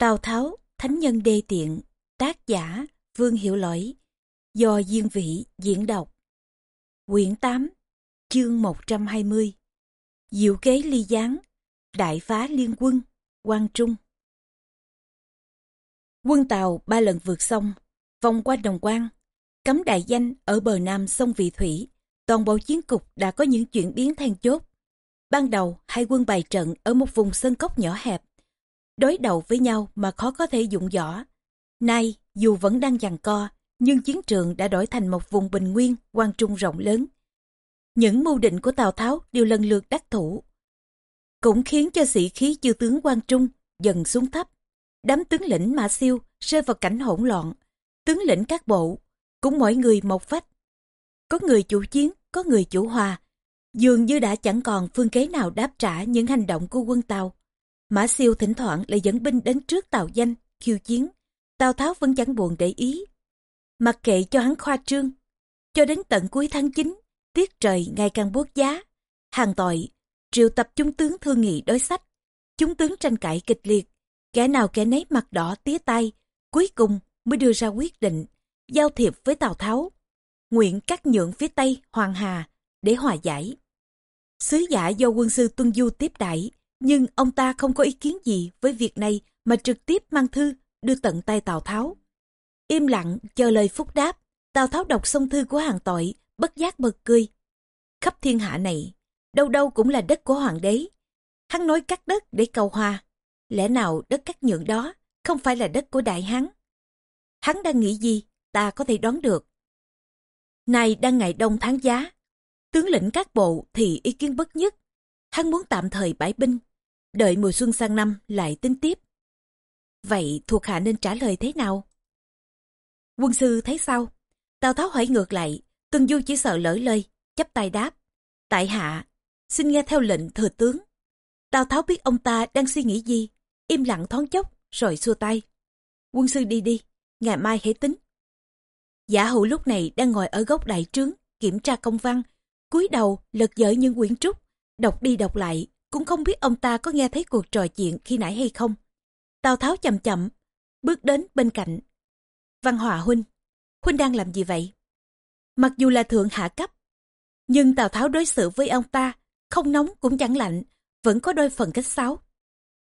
Tào Tháo, Thánh Nhân Đê Tiện, tác giả Vương Hiểu Lỗi, do Diên Vĩ diễn đọc. Quyển 8, chương 120 Diệu kế ly gián, đại phá liên quân, quan trung. Quân Tàu ba lần vượt sông, vòng qua đồng quan, cấm đại danh ở bờ nam sông Vị Thủy, toàn bộ chiến cục đã có những chuyển biến then chốt. Ban đầu, hai quân bày trận ở một vùng sân cốc nhỏ hẹp, đối đầu với nhau mà khó có thể dụng võ. Nay, dù vẫn đang giằng co, nhưng chiến trường đã đổi thành một vùng bình nguyên, quan trung rộng lớn. Những mưu định của Tào Tháo đều lần lượt đắc thủ, cũng khiến cho sĩ khí chư tướng quan trung dần xuống thấp. Đám tướng lĩnh Mã Siêu rơi vào cảnh hỗn loạn, tướng lĩnh các bộ cũng mỗi người một vách, Có người chủ chiến, có người chủ hòa, dường như đã chẳng còn phương kế nào đáp trả những hành động của quân Tàu. Mã siêu thỉnh thoảng lại dẫn binh đến trước tàu danh, khiêu chiến. Tào Tháo vẫn chẳng buồn để ý. Mặc kệ cho hắn khoa trương. Cho đến tận cuối tháng 9, tiết trời ngày càng buốt giá. Hàng tội, triệu tập chúng tướng thương nghị đối sách. Chúng tướng tranh cãi kịch liệt. Kẻ nào kẻ nấy mặt đỏ tía tay. Cuối cùng mới đưa ra quyết định, giao thiệp với Tào Tháo. Nguyện cắt nhượng phía Tây Hoàng Hà để hòa giải. Sứ giả do quân sư Tuân Du tiếp đãi nhưng ông ta không có ý kiến gì với việc này mà trực tiếp mang thư đưa tận tay Tào Tháo. Im lặng chờ lời phúc đáp, Tào Tháo đọc xong thư của hàng tội, bất giác bật cười. Khắp thiên hạ này, đâu đâu cũng là đất của hoàng đế. Hắn nói cắt đất để cầu hòa. Lẽ nào đất cắt nhượng đó không phải là đất của đại hán? Hắn đang nghĩ gì, ta có thể đoán được. Này đang ngày đông tháng giá, tướng lĩnh các bộ thì ý kiến bất nhất. Hắn muốn tạm thời bãi binh, đợi mùa xuân sang năm lại tính tiếp. Vậy thuộc hạ nên trả lời thế nào? Quân sư thấy sao? Tào Tháo hỏi ngược lại, Tuân Du chỉ sợ lỡ lời, chấp tay đáp. Tại hạ, xin nghe theo lệnh thừa tướng. Tào Tháo biết ông ta đang suy nghĩ gì, im lặng thoáng chốc, rồi xua tay. Quân sư đi đi, ngày mai hãy tính. Giả hữu lúc này đang ngồi ở góc đại trướng, kiểm tra công văn, cúi đầu lật dở những quyển trúc, đọc đi đọc lại, cũng không biết ông ta có nghe thấy cuộc trò chuyện khi nãy hay không. Tào Tháo chậm chậm, bước đến bên cạnh. Văn Hòa Huynh, Huynh đang làm gì vậy? Mặc dù là thượng hạ cấp, nhưng Tào Tháo đối xử với ông ta, không nóng cũng chẳng lạnh, vẫn có đôi phần cách sáo.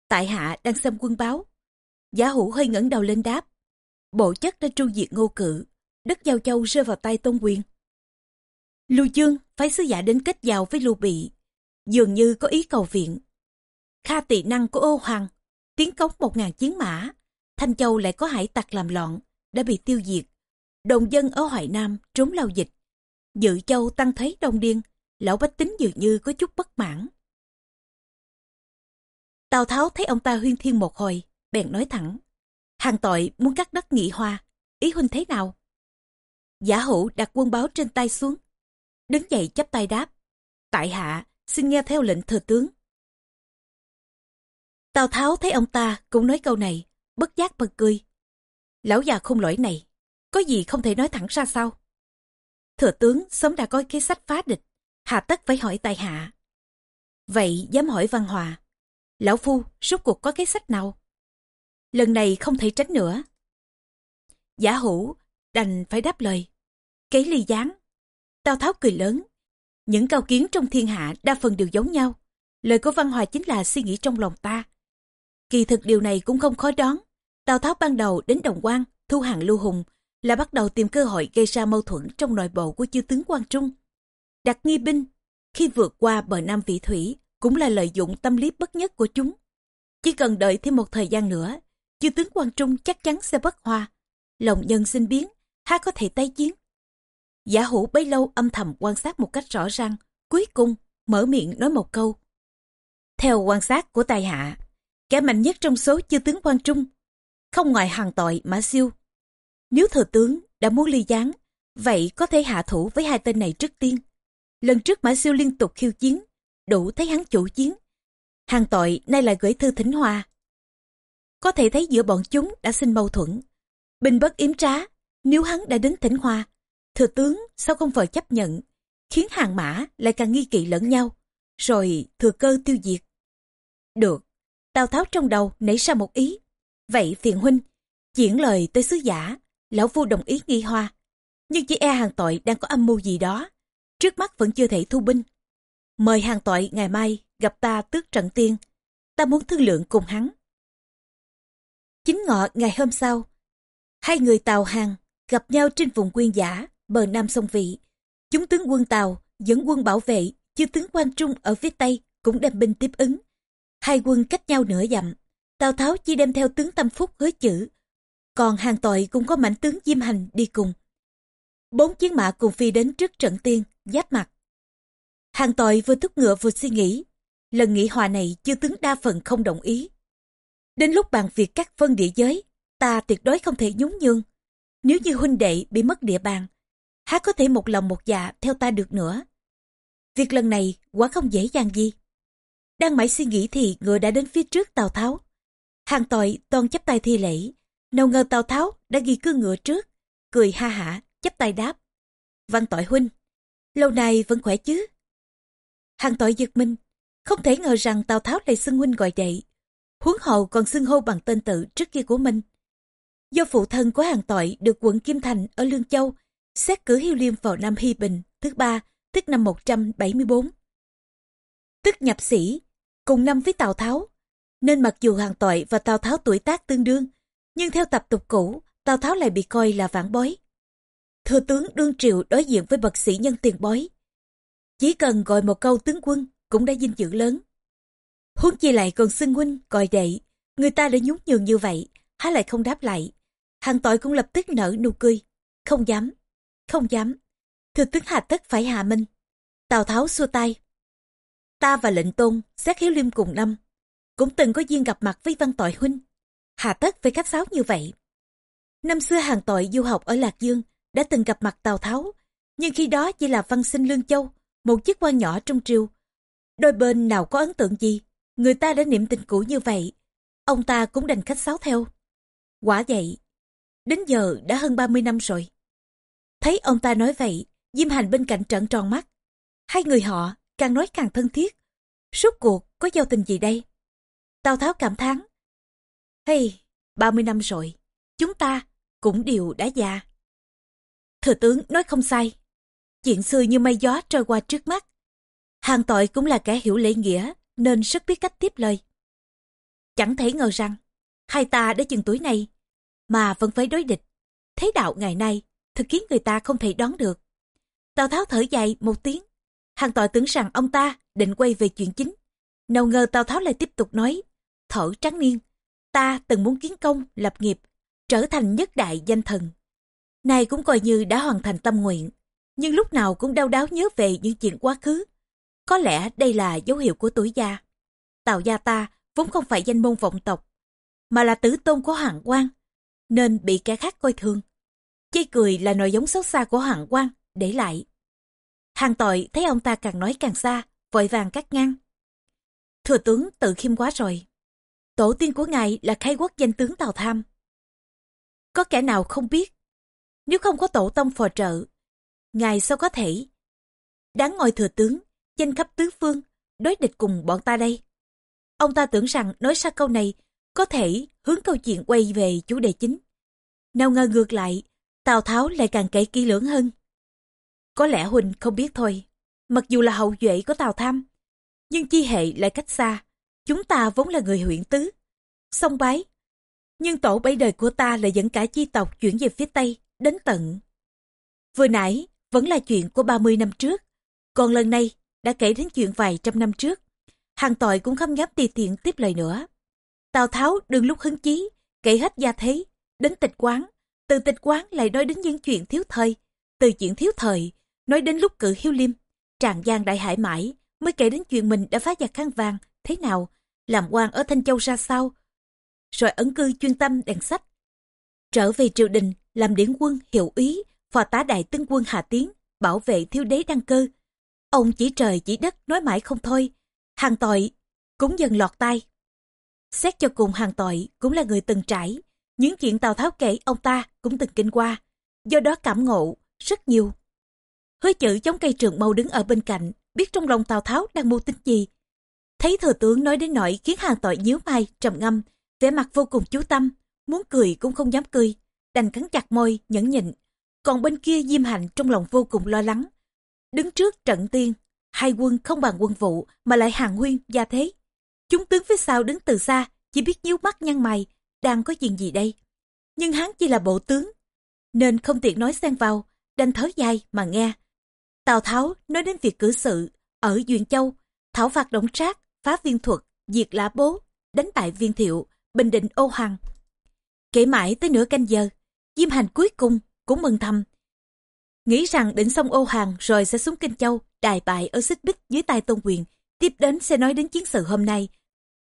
Tại hạ đang xem quân báo. Giả hữu hơi ngẩng đầu lên đáp. Bộ chất đã tru diệt ngô cự, đất giao châu rơi vào tay tôn quyền. Lưu Dương phái sứ giả đến kết giao với Lưu Bị, dường như có ý cầu viện. Kha tị năng của ô hoàng, tiến cống một ngàn chiến mã, Thanh Châu lại có hải tặc làm loạn, đã bị tiêu diệt. Đồng dân ở Hoài Nam trốn lao dịch. Dự Châu tăng thấy đông điên, lão bách tính dường như có chút bất mãn. Tào Tháo thấy ông ta huyên thiên một hồi, bèn nói thẳng. Hàng tội muốn cắt đất nghị hoa, ý huynh thế nào? Giả hữu đặt quân báo trên tay xuống, đứng dậy chắp tay đáp. Tại hạ, xin nghe theo lệnh thừa tướng. Tào Tháo thấy ông ta cũng nói câu này, bất giác bật cười. Lão già không lỗi này, có gì không thể nói thẳng ra sao? Thừa tướng sớm đã có kế sách phá địch, hà tất phải hỏi tài hạ. Vậy dám hỏi Văn Hòa, lão phu rốt cuộc có kế sách nào? Lần này không thể tránh nữa. Giả hữu đành phải đáp lời. Kế ly gián. Tào Tháo cười lớn, những cao kiến trong thiên hạ đa phần đều giống nhau. Lời của Văn Hòa chính là suy nghĩ trong lòng ta. Kỳ thực điều này cũng không khó đoán. Tào Tháo ban đầu đến Đồng quan thu hàng Lưu Hùng là bắt đầu tìm cơ hội gây ra mâu thuẫn trong nội bộ của chư tướng quang Trung. Đặt nghi binh, khi vượt qua bờ Nam Vị Thủy, cũng là lợi dụng tâm lý bất nhất của chúng. Chỉ cần đợi thêm một thời gian nữa, chư tướng quang Trung chắc chắn sẽ bất hòa. Lòng nhân sinh biến, há có thể tái chiến. Giả hữu bấy lâu âm thầm quan sát một cách rõ ràng, cuối cùng mở miệng nói một câu. Theo quan sát của tài hạ, kẻ mạnh nhất trong số chư tướng quan trung, không ngoài hàng tội Mã Siêu. Nếu thừa tướng đã muốn ly gián, vậy có thể hạ thủ với hai tên này trước tiên. Lần trước Mã Siêu liên tục khiêu chiến, đủ thấy hắn chủ chiến. Hàng tội nay lại gửi thư thỉnh hòa. Có thể thấy giữa bọn chúng đã sinh mâu thuẫn. Bình bất yếm trá, nếu hắn đã đến thỉnh hòa, Thừa tướng sao không vợ chấp nhận, khiến hàng mã lại càng nghi kỵ lẫn nhau, rồi thừa cơ tiêu diệt. Được, Tào Tháo trong đầu nảy ra một ý. Vậy phiền huynh, chuyển lời tới sứ giả, lão phu đồng ý nghi hoa. Nhưng chỉ e hàng tội đang có âm mưu gì đó. Trước mắt vẫn chưa thể thu binh. Mời hàng tội ngày mai gặp ta tước trận tiên. Ta muốn thương lượng cùng hắn. Chính ngọ ngày hôm sau, hai người Tàu Hàng gặp nhau trên vùng quyên giả, bờ nam sông Vị. Chúng tướng quân Tàu dẫn quân bảo vệ, chư tướng quan Trung ở phía Tây cũng đem binh tiếp ứng. Hai quân cách nhau nửa dặm, Tào Tháo chỉ đem theo tướng Tâm Phúc hứa chữ. Còn hàng tội cũng có mảnh tướng Diêm Hành đi cùng. Bốn chiến mã cùng phi đến trước trận tiên, giáp mặt. Hàng tội vừa thúc ngựa vừa suy nghĩ. Lần nghị hòa này chưa tướng đa phần không đồng ý. Đến lúc bàn việc các phân địa giới, ta tuyệt đối không thể nhún nhường. Nếu như huynh đệ bị mất địa bàn, há có thể một lòng một dạ theo ta được nữa. Việc lần này quá không dễ dàng gì. Đang mãi suy nghĩ thì ngựa đã đến phía trước Tào Tháo. Hàng tội toàn chấp tay thi lễ. Nào ngờ Tào Tháo đã ghi cư ngựa trước. Cười ha hả, chấp tay đáp. Văn tội huynh, lâu nay vẫn khỏe chứ? Hàng tội giật mình, không thể ngờ rằng Tào Tháo lại xưng huynh gọi dậy Huống hậu còn xưng hô bằng tên tự trước kia của mình. Do phụ thân của hàng tội được quận Kim Thành ở Lương Châu, xét cử Hiếu Liêm vào năm Hy Bình thứ ba, tức năm 174. Tức nhập sĩ, cùng năm với Tào Tháo. Nên mặc dù hàng tội và Tào Tháo tuổi tác tương đương, nhưng theo tập tục cũ, Tào Tháo lại bị coi là vãn bối Thừa tướng đương triều đối diện với bậc sĩ nhân tiền bối Chỉ cần gọi một câu tướng quân cũng đã dinh dự lớn. Huống chi lại còn xưng huynh, gọi đệ, người ta đã nhún nhường như vậy, há lại không đáp lại. Hàng tội cũng lập tức nở nụ cười. Không dám, không dám. Thừa tướng hà tất phải hạ minh. Tào Tháo xua tay. Ta và lệnh tôn, xét hiếu liêm cùng năm, cũng từng có duyên gặp mặt với văn tội huynh. Hà tất phải khách sáo như vậy. Năm xưa hàng tội du học ở Lạc Dương đã từng gặp mặt Tào Tháo, nhưng khi đó chỉ là văn sinh Lương Châu, một chiếc quan nhỏ trong triều. Đôi bên nào có ấn tượng gì, người ta đã niệm tình cũ như vậy, ông ta cũng đành khách sáo theo. Quả vậy, đến giờ đã hơn 30 năm rồi. Thấy ông ta nói vậy, Diêm Hành bên cạnh trợn tròn mắt. Hai người họ càng nói càng thân thiết. Suốt cuộc có giao tình gì đây? Tào Tháo cảm thán. Hey, 30 năm rồi, chúng ta cũng đều đã già. Thừa tướng nói không sai. Chuyện xưa như mây gió trôi qua trước mắt. Hàng tội cũng là kẻ hiểu lễ nghĩa, nên rất biết cách tiếp lời. Chẳng thể ngờ rằng, hai ta đã chừng tuổi này, mà vẫn phải đối địch. Thế đạo ngày nay, thực khiến người ta không thể đoán được. Tào Tháo thở dài một tiếng. Hàng tội tưởng rằng ông ta định quay về chuyện chính. Nào ngờ Tào Tháo lại tiếp tục nói, thở trắng niên, ta từng muốn kiến công, lập nghiệp, trở thành nhất đại danh thần. Này cũng coi như đã hoàn thành tâm nguyện, nhưng lúc nào cũng đau đáo nhớ về những chuyện quá khứ. Có lẽ đây là dấu hiệu của tuổi già. Tào gia ta vốn không phải danh môn vọng tộc, mà là tử tôn của hạng quan, nên bị kẻ khác coi thường. Chê cười là nội giống xấu xa của Hoàng quan để lại. Hàng tội thấy ông ta càng nói càng xa, vội vàng cắt ngang. Thừa tướng tự khiêm quá rồi. Tổ tiên của ngài là khai quốc danh tướng Tào Tham. Có kẻ nào không biết, nếu không có tổ tông phò trợ, ngài sao có thể đáng ngồi thừa tướng, danh khắp tứ phương, đối địch cùng bọn ta đây. Ông ta tưởng rằng nói ra câu này có thể hướng câu chuyện quay về chủ đề chính. Nào ngờ ngược lại, Tào Tháo lại càng kể kỹ lưỡng hơn. Có lẽ Huỳnh không biết thôi, mặc dù là hậu duệ của Tào Tham, nhưng chi hệ lại cách xa. Chúng ta vốn là người huyện tứ, sông bái. Nhưng tổ bảy đời của ta lại dẫn cả chi tộc chuyển về phía Tây, đến tận. Vừa nãy, vẫn là chuyện của 30 năm trước, còn lần này đã kể đến chuyện vài trăm năm trước. Hàng tội cũng không dám tùy tiện tiếp lời nữa. Tào Tháo đừng lúc hứng chí, kể hết gia thế, đến tịch quán. Từ tịch quán lại nói đến những chuyện thiếu thời. Từ chuyện thiếu thời, nói đến lúc cử hiếu liêm. Tràng Giang đại hải mãi, mới kể đến chuyện mình đã phá giặc khăn vàng, thế nào, làm quan ở Thanh Châu ra sao. Rồi ẩn cư chuyên tâm đèn sách. Trở về triều đình, làm điển quân hiệu úy, phò tá đại tướng quân Hà Tiến, bảo vệ thiếu đế đăng cơ. Ông chỉ trời chỉ đất nói mãi không thôi, hàng tội cũng dần lọt tai. Xét cho cùng hàng tội cũng là người từng trải, những chuyện Tào Tháo kể ông ta cũng từng kinh qua, do đó cảm ngộ rất nhiều. Hứa chữ chống cây trường mâu đứng ở bên cạnh, biết trong lòng Tào Tháo đang mưu tính gì. Thấy thừa tướng nói đến nỗi khiến hàng tội nhíu mai, trầm ngâm, vẻ mặt vô cùng chú tâm, muốn cười cũng không dám cười, đành cắn chặt môi, nhẫn nhịn. Còn bên kia Diêm Hạnh trong lòng vô cùng lo lắng. Đứng trước trận tiên, hai quân không bằng quân vụ mà lại hàng huyên, gia thế. Chúng tướng phía sau đứng từ xa, chỉ biết nhíu mắt nhăn mày, đang có chuyện gì đây. Nhưng hắn chỉ là bộ tướng, nên không tiện nói xen vào, đành thở dài mà nghe. Tào Tháo nói đến việc cử sự ở Duyện Châu, thảo phạt động trác, phá viên thuật, diệt lã bố, đánh bại viên thiệu, bình định ô hằng. Kể mãi tới nửa canh giờ, Diêm Hành cuối cùng cũng mừng thầm. Nghĩ rằng định xong ô hàng rồi sẽ xuống Kinh Châu, đài bại ở xích bích dưới tay Tôn Quyền, tiếp đến sẽ nói đến chiến sự hôm nay.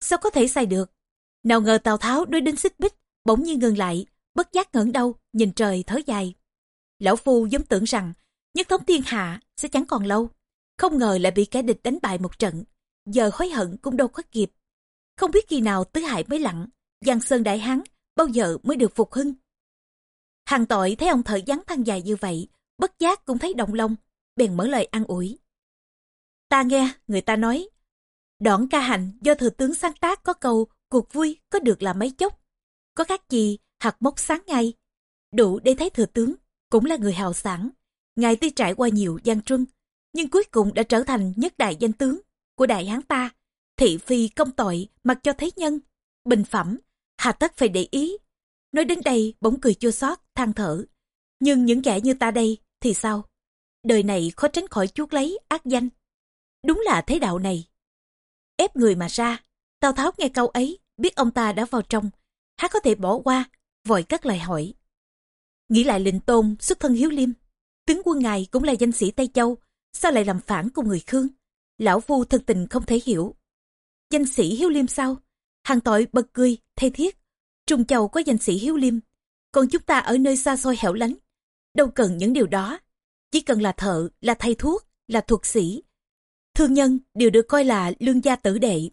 Sao có thể sai được? Nào ngờ Tào Tháo đuôi đinh xích bích, bỗng nhiên ngừng lại, bất giác ngẩng đầu, nhìn trời thở dài. Lão Phu giống tưởng rằng, nhất thống thiên hạ sẽ chẳng còn lâu. Không ngờ lại bị kẻ địch đánh bại một trận, giờ hối hận cũng đâu có kịp. Không biết khi nào tứ hại mới lặng, Giang Sơn Đại Hán bao giờ mới được phục hưng. Hàng tội thấy ông thở vắng than dài như vậy, bất giác cũng thấy động lòng, bèn mở lời an ủi. Ta nghe người ta nói, đoạn ca hành do thừa tướng sáng tác có câu cuộc vui có được là mấy chốc, có khác gì hạt mốc sáng ngay, đủ để thấy thừa tướng cũng là người hào sản. Ngài tuy trải qua nhiều gian truân, nhưng cuối cùng đã trở thành nhất đại danh tướng của đại hán ta. Thị phi công tội mặc cho thế nhân, bình phẩm, hà tất phải để ý. Nói đến đây bỗng cười chua xót than thở. Nhưng những kẻ như ta đây thì sao? Đời này khó tránh khỏi chuốc lấy ác danh. Đúng là thế đạo này. Ép người mà ra, Tào Tháo nghe câu ấy, biết ông ta đã vào trong, há có thể bỏ qua, vội cất lời hỏi. Nghĩ lại lệnh tôn xuất thân hiếu liêm, tướng quân ngài cũng là danh sĩ Tây Châu, sao lại làm phản cùng người Khương? Lão Phu thực tình không thể hiểu. Danh sĩ hiếu liêm sao? Hàng tội bật cười, thay thiết. Trung Châu có danh sĩ hiếu liêm, còn chúng ta ở nơi xa xôi hẻo lánh. Đâu cần những điều đó. Chỉ cần là thợ, là thầy thuốc, là thuật sĩ. Thương nhân đều được coi là lương gia tử đệ.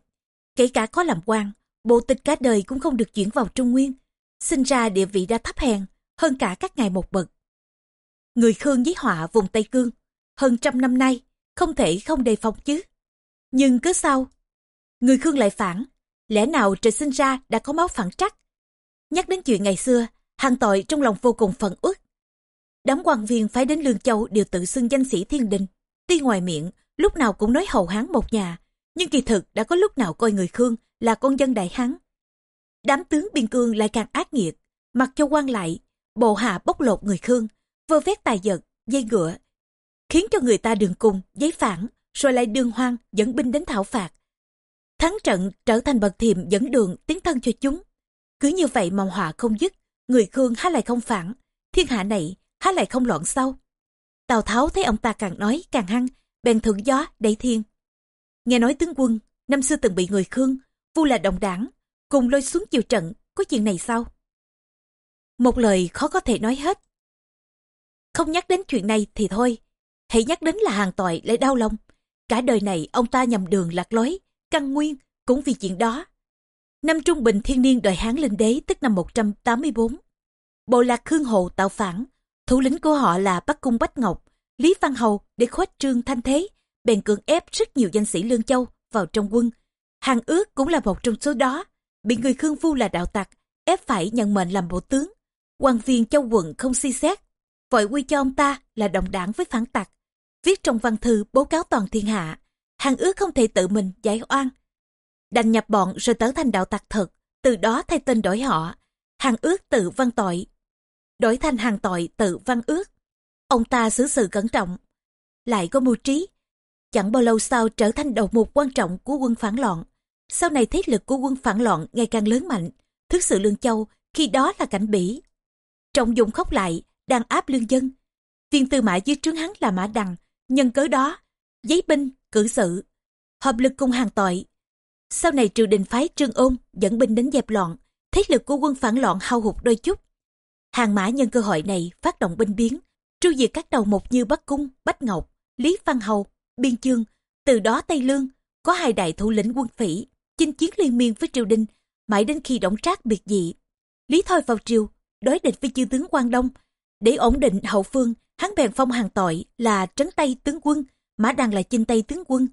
Kể cả có làm quan, bộ tịch cả đời cũng không được chuyển vào Trung Nguyên. Sinh ra địa vị đã thấp hèn, hơn cả các ngài một bậc. Người Khương với họa vùng Tây Cương, hơn trăm năm nay, không thể không đề phòng chứ. Nhưng cứ sao? Người Khương lại phản, lẽ nào trời sinh ra đã có máu phản trắc? Nhắc đến chuyện ngày xưa, hàng tội trong lòng vô cùng phận uất. Đám quan viên phái đến Lương Châu đều tự xưng danh sĩ thiên đình. Tuy ngoài miệng, lúc nào cũng nói hầu hán một nhà, nhưng kỳ thực đã có lúc nào coi người Khương là con dân đại hán. Đám tướng biên cương lại càng ác nghiệt, mặc cho quan lại, bộ hạ bóc lột người Khương, vơ vét tài vật, dây ngựa, khiến cho người ta đường cùng, giấy phản, rồi lại đường hoang dẫn binh đến thảo phạt. Thắng trận trở thành bậc thiềm dẫn đường tiến thân cho chúng. Cứ như vậy mà họa không dứt, người Khương há lại không phản, thiên hạ này há lại không loạn sau. Tào Tháo thấy ông ta càng nói càng hăng, bèn thượng gió đẩy thiên. Nghe nói tướng quân, năm xưa từng bị người Khương, vu là đồng đảng, cùng lôi xuống chiều trận, có chuyện này sao? Một lời khó có thể nói hết. Không nhắc đến chuyện này thì thôi, hãy nhắc đến là hàng tội lại đau lòng. Cả đời này ông ta nhầm đường lạc lối, căn nguyên, cũng vì chuyện đó. Năm Trung Bình thiên niên đời Hán Linh Đế tức năm 184. Bộ lạc Khương Hồ tạo phản, thủ lĩnh của họ là Bắc Cung Bách Ngọc, Lý Văn Hầu để khuếch trương thanh thế, bèn cưỡng ép rất nhiều danh sĩ Lương Châu vào trong quân. Hàng ước cũng là một trong số đó, bị người Khương Vu là đạo tặc, ép phải nhận mệnh làm bộ tướng. quan viên châu quận không suy xét, vội quy cho ông ta là đồng đảng với phản tặc. Viết trong văn thư báo cáo toàn thiên hạ, hàng ước không thể tự mình giải oan. Đành nhập bọn rồi trở thành đạo tặc thật, từ đó thay tên đổi họ. Hàng ước tự văn tội, đổi thành hàng tội tự văn ước. Ông ta xử sự cẩn trọng, lại có mưu trí. Chẳng bao lâu sau trở thành đầu mục quan trọng của quân phản loạn. Sau này thế lực của quân phản loạn ngày càng lớn mạnh, thức sự Lương Châu khi đó là cảnh bỉ. Trọng dụng khóc lại, đang áp lương dân. Viên tư mã dưới trướng hắn là mã đằng, nhân cớ đó, giấy binh, cử sự, hợp lực cùng hàng tội. Sau này triều đình phái trương ôn dẫn binh đến dẹp loạn, thế lực của quân phản loạn hao hụt đôi chút. Hàng mã nhân cơ hội này phát động binh biến, tru diệt các đầu mục như Bắc Cung, Bách Ngọc, Lý Văn Hầu, Biên Chương. Từ đó Tây Lương có hai đại thủ lĩnh quân phỉ, chinh chiến liên miên với triều đình, mãi đến khi đổng trác biệt dị. Lý Thôi vào triều, đối địch với chư tướng Quang Đông. Để ổn định hậu phương, hắn bèn phong hàng tội là trấn Tây tướng quân, Mã Đăng là chinh Tây tướng quân.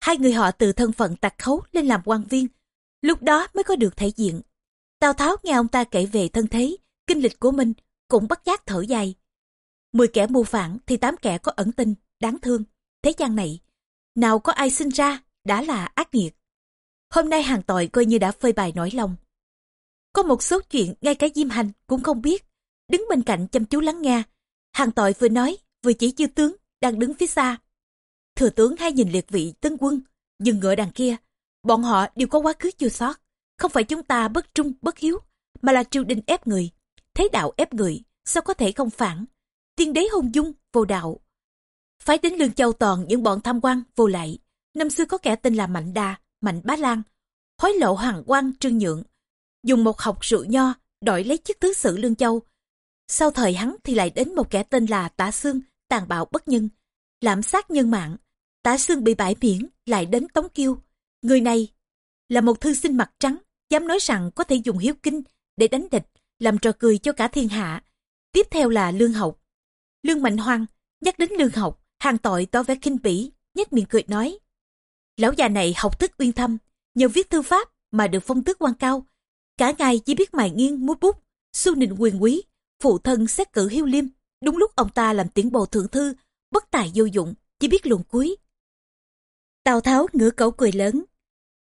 Hai người họ từ thân phận tặc khấu lên làm quan viên, lúc đó mới có được thể diện. Tào Tháo nghe ông ta kể về thân thế, kinh lịch của mình, cũng bất giác thở dài. Mười kẻ mưu phản thì tám kẻ có ẩn tình, đáng thương. Thế gian này, nào có ai sinh ra đã là ác nghiệt. Hôm nay hàng tội coi như đã phơi bài nổi lòng. Có một số chuyện ngay cả Diêm Hành cũng không biết. Đứng bên cạnh chăm chú lắng nghe. Hàng tội vừa nói, vừa chỉ chư tướng đang đứng phía xa. Thừa tướng hay nhìn liệt vị tân quân, dừng ngựa đằng kia. Bọn họ đều có quá khứ chưa sót. Không phải chúng ta bất trung, bất hiếu, mà là triều đình ép người. Thế đạo ép người, sao có thể không phản? Tiên đế hôn dung, vô đạo. Phái đến lương châu toàn những bọn tham quan, vô lại. Năm xưa có kẻ tên là Mạnh Đà, Mạnh Bá Lan. Hối lộ hoàng quan trương nhượng. Dùng một học rượu nho, đổi lấy chức thứ sử lương châu. Sau thời hắn thì lại đến một kẻ tên là Tả Sương, tàn bạo bất nhân, lãm sát nhân mạng. Tả Sương bị bãi miễn, lại đến Tống Kiêu. Người này là một thư sinh mặt trắng, dám nói rằng có thể dùng hiếu kinh để đánh địch, làm trò cười cho cả thiên hạ. Tiếp theo là Lương Học. Lương Mạnh Hoang, nhắc đến Lương Học, hàng tội tỏ vẻ kinh bỉ, nhếch miệng cười nói. Lão già này học thức uyên thâm, nhờ viết thư pháp mà được phong tước quan cao. Cả ngày chỉ biết mài nghiêng múa bút, xu nịnh quyền quý, phụ thân xét cử hiếu liêm. Đúng lúc ông ta làm tiến bộ thượng thư, bất tài vô dụng, chỉ biết luồn cuối. Tào Tháo ngửa cẩu cười lớn,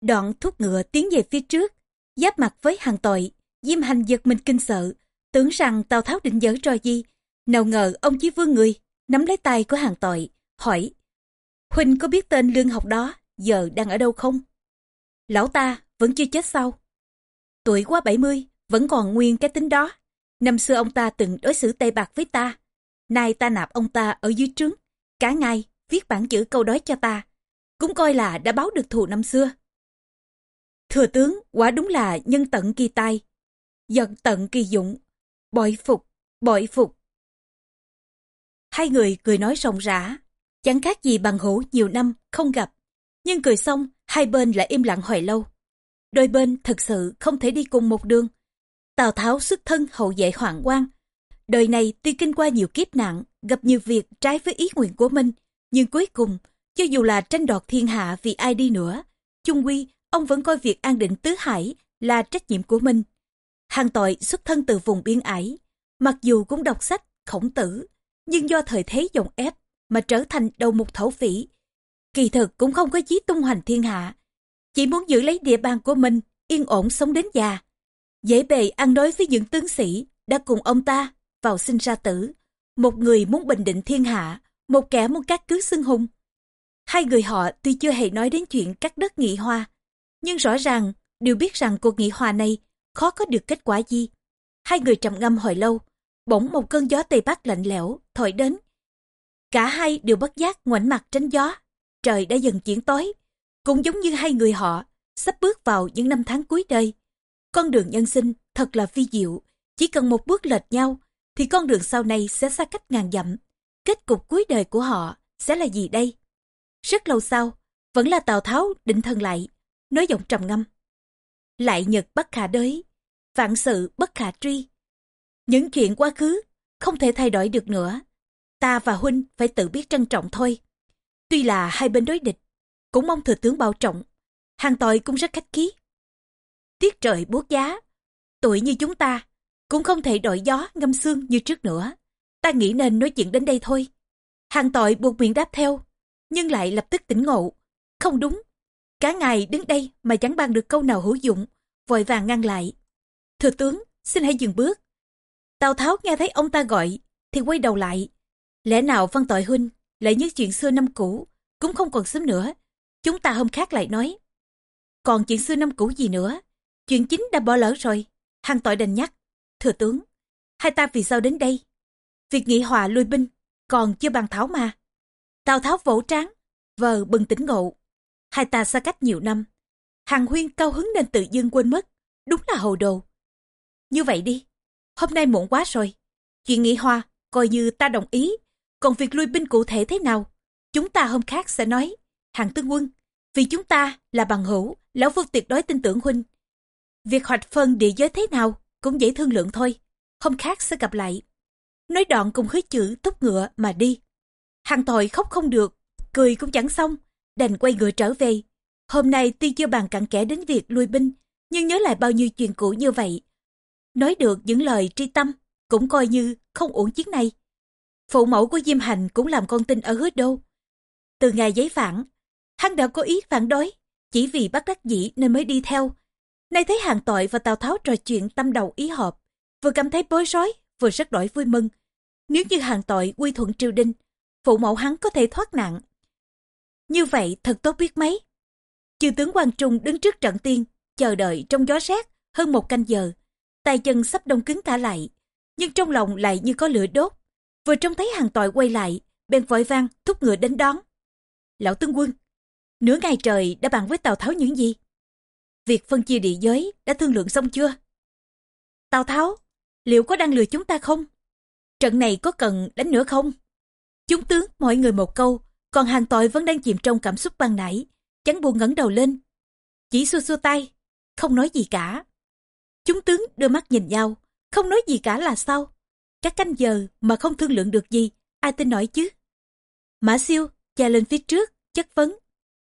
đoạn thúc ngựa tiến về phía trước, giáp mặt với hàng tội, Diêm Hành giật mình kinh sợ, tưởng rằng Tào Tháo định giở trò gì. Nào ngờ ông chỉ vương người, nắm lấy tay của hàng tội, hỏi, Huynh có biết tên lương học đó, giờ đang ở đâu không? Lão ta vẫn chưa chết sao? Tuổi quá 70, vẫn còn nguyên cái tính đó. Năm xưa ông ta từng đối xử tay bạc với ta. Nay ta nạp ông ta ở dưới trướng, cả ngày viết bản chữ câu đói cho ta. Cũng coi là đã báo được thù năm xưa. Thừa tướng quả đúng là nhân tận kỳ tài, giận tận kỳ dụng, bội phục, bội phục. Hai người cười nói rộng rã, chẳng khác gì bằng hữu nhiều năm không gặp. Nhưng cười xong, hai bên lại im lặng hồi lâu. Đôi bên thật sự không thể đi cùng một đường. Tào Tháo xuất thân hậu vệ hoàng quan. Đời này tuy kinh qua nhiều kiếp nạn, gặp nhiều việc trái với ý nguyện của mình, nhưng cuối cùng, cho dù là tranh đoạt thiên hạ vì ai đi nữa, chung quy ông vẫn coi việc an định tứ hải là trách nhiệm của mình. Hàng tội xuất thân từ vùng biên ải, mặc dù cũng đọc sách, khổng tử, nhưng do thời thế dòng ép mà trở thành đầu mục thổ phỉ. Kỳ thực cũng không có chí tung hoành thiên hạ, chỉ muốn giữ lấy địa bàn của mình, yên ổn sống đến già. Dễ bề ăn nói với những tướng sĩ đã cùng ông ta vào sinh ra tử. Một người muốn bình định thiên hạ, một kẻ muốn cắt cứ xưng hùng. Hai người họ tuy chưa hề nói đến chuyện cắt đất nghị hoa, nhưng rõ ràng đều biết rằng cuộc nghị hòa này khó có được kết quả gì. Hai người trầm ngâm hồi lâu, bỗng một cơn gió tây bắc lạnh lẽo thổi đến. Cả hai đều bất giác ngoảnh mặt tránh gió. Trời đã dần chuyển tối, cũng giống như hai người họ sắp bước vào những năm tháng cuối đời. Con đường nhân sinh thật là phi diệu, chỉ cần một bước lệch nhau thì con đường sau này sẽ xa cách ngàn dặm. Kết cục cuối đời của họ sẽ là gì đây? Rất lâu sau, vẫn là Tào Tháo định thần lại, nói giọng trầm ngâm. Lại nhật bất khả đới, vạn sự bất khả truy. Những chuyện quá khứ không thể thay đổi được nữa. Ta và Huynh phải tự biết trân trọng thôi. Tuy là hai bên đối địch, cũng mong thừa tướng bảo trọng. Hàng tội cũng rất khách khí. Tiết trời buốt giá, tuổi như chúng ta cũng không thể đổi gió ngâm xương như trước nữa. Ta nghĩ nên nói chuyện đến đây thôi. Hàng tội buộc miệng đáp theo, nhưng lại lập tức tỉnh ngộ. Không đúng, Cả ngày đứng đây mà chẳng ban được câu nào hữu dụng, vội vàng ngăn lại. Thừa tướng, xin hãy dừng bước. Tào Tháo nghe thấy ông ta gọi, thì quay đầu lại. Lẽ nào văn tội huynh lại nhớ chuyện xưa năm cũ, cũng không còn sớm nữa. Chúng ta hôm khác lại nói. Còn chuyện xưa năm cũ gì nữa? Chuyện chính đã bỏ lỡ rồi. Hàng tội đành nhắc. Thừa tướng, hai ta vì sao đến đây? Việc nghị hòa lui binh, còn chưa bàn thảo mà. Tào Tháo vỗ tráng, vờ bừng tỉnh ngộ, Hai ta xa cách nhiều năm. Hàng huyên cao hứng nên tự dưng quên mất. Đúng là hồ đồ. Như vậy đi. Hôm nay muộn quá rồi. Chuyện nghị hoa, coi như ta đồng ý. Còn việc lui binh cụ thể thế nào? Chúng ta hôm khác sẽ nói. Hàng tướng quân, vì chúng ta là bằng hữu, lão phu tuyệt đối tin tưởng huynh. Việc hoạch phân địa giới thế nào cũng dễ thương lượng thôi. Hôm khác sẽ gặp lại. Nói đoạn cùng hứa chữ thúc ngựa mà đi. Hàng tội khóc không được, cười cũng chẳng xong, đành quay ngựa trở về. Hôm nay tuy chưa bàn cặn kẽ đến việc lui binh, nhưng nhớ lại bao nhiêu chuyện cũ như vậy, nói được những lời tri tâm, cũng coi như không uổng chiến này. Phụ mẫu của Diêm Hành cũng làm con tin ở hứa đô. Từ ngày giấy phản, hắn đã có ý phản đối, chỉ vì bắt đắc dĩ nên mới đi theo. Nay thấy hàng tội và Tào Tháo trò chuyện tâm đầu ý hợp, vừa cảm thấy bối rối, vừa rất đổi vui mừng. Nếu như hàng tội quy thuận triều đình, phụ mẫu hắn có thể thoát nạn. Như vậy thật tốt biết mấy. Chư tướng Quang Trung đứng trước trận tiên, chờ đợi trong gió rét hơn một canh giờ. Tay chân sắp đông cứng cả lại, nhưng trong lòng lại như có lửa đốt. Vừa trông thấy hàng tội quay lại, bèn vội vang thúc ngựa đến đón. Lão tướng quân, nửa ngày trời đã bàn với Tào Tháo những gì? Việc phân chia địa giới đã thương lượng xong chưa? Tào Tháo, liệu có đang lừa chúng ta không? Trận này có cần đánh nữa không? Chúng tướng mọi người một câu, còn hàng tội vẫn đang chìm trong cảm xúc ban nãy, chẳng buồn ngẩng đầu lên. Chỉ xua xua tay, không nói gì cả. Chúng tướng đưa mắt nhìn nhau, không nói gì cả là sao? Các canh giờ mà không thương lượng được gì, ai tin nổi chứ? Mã siêu, cha lên phía trước, chất vấn.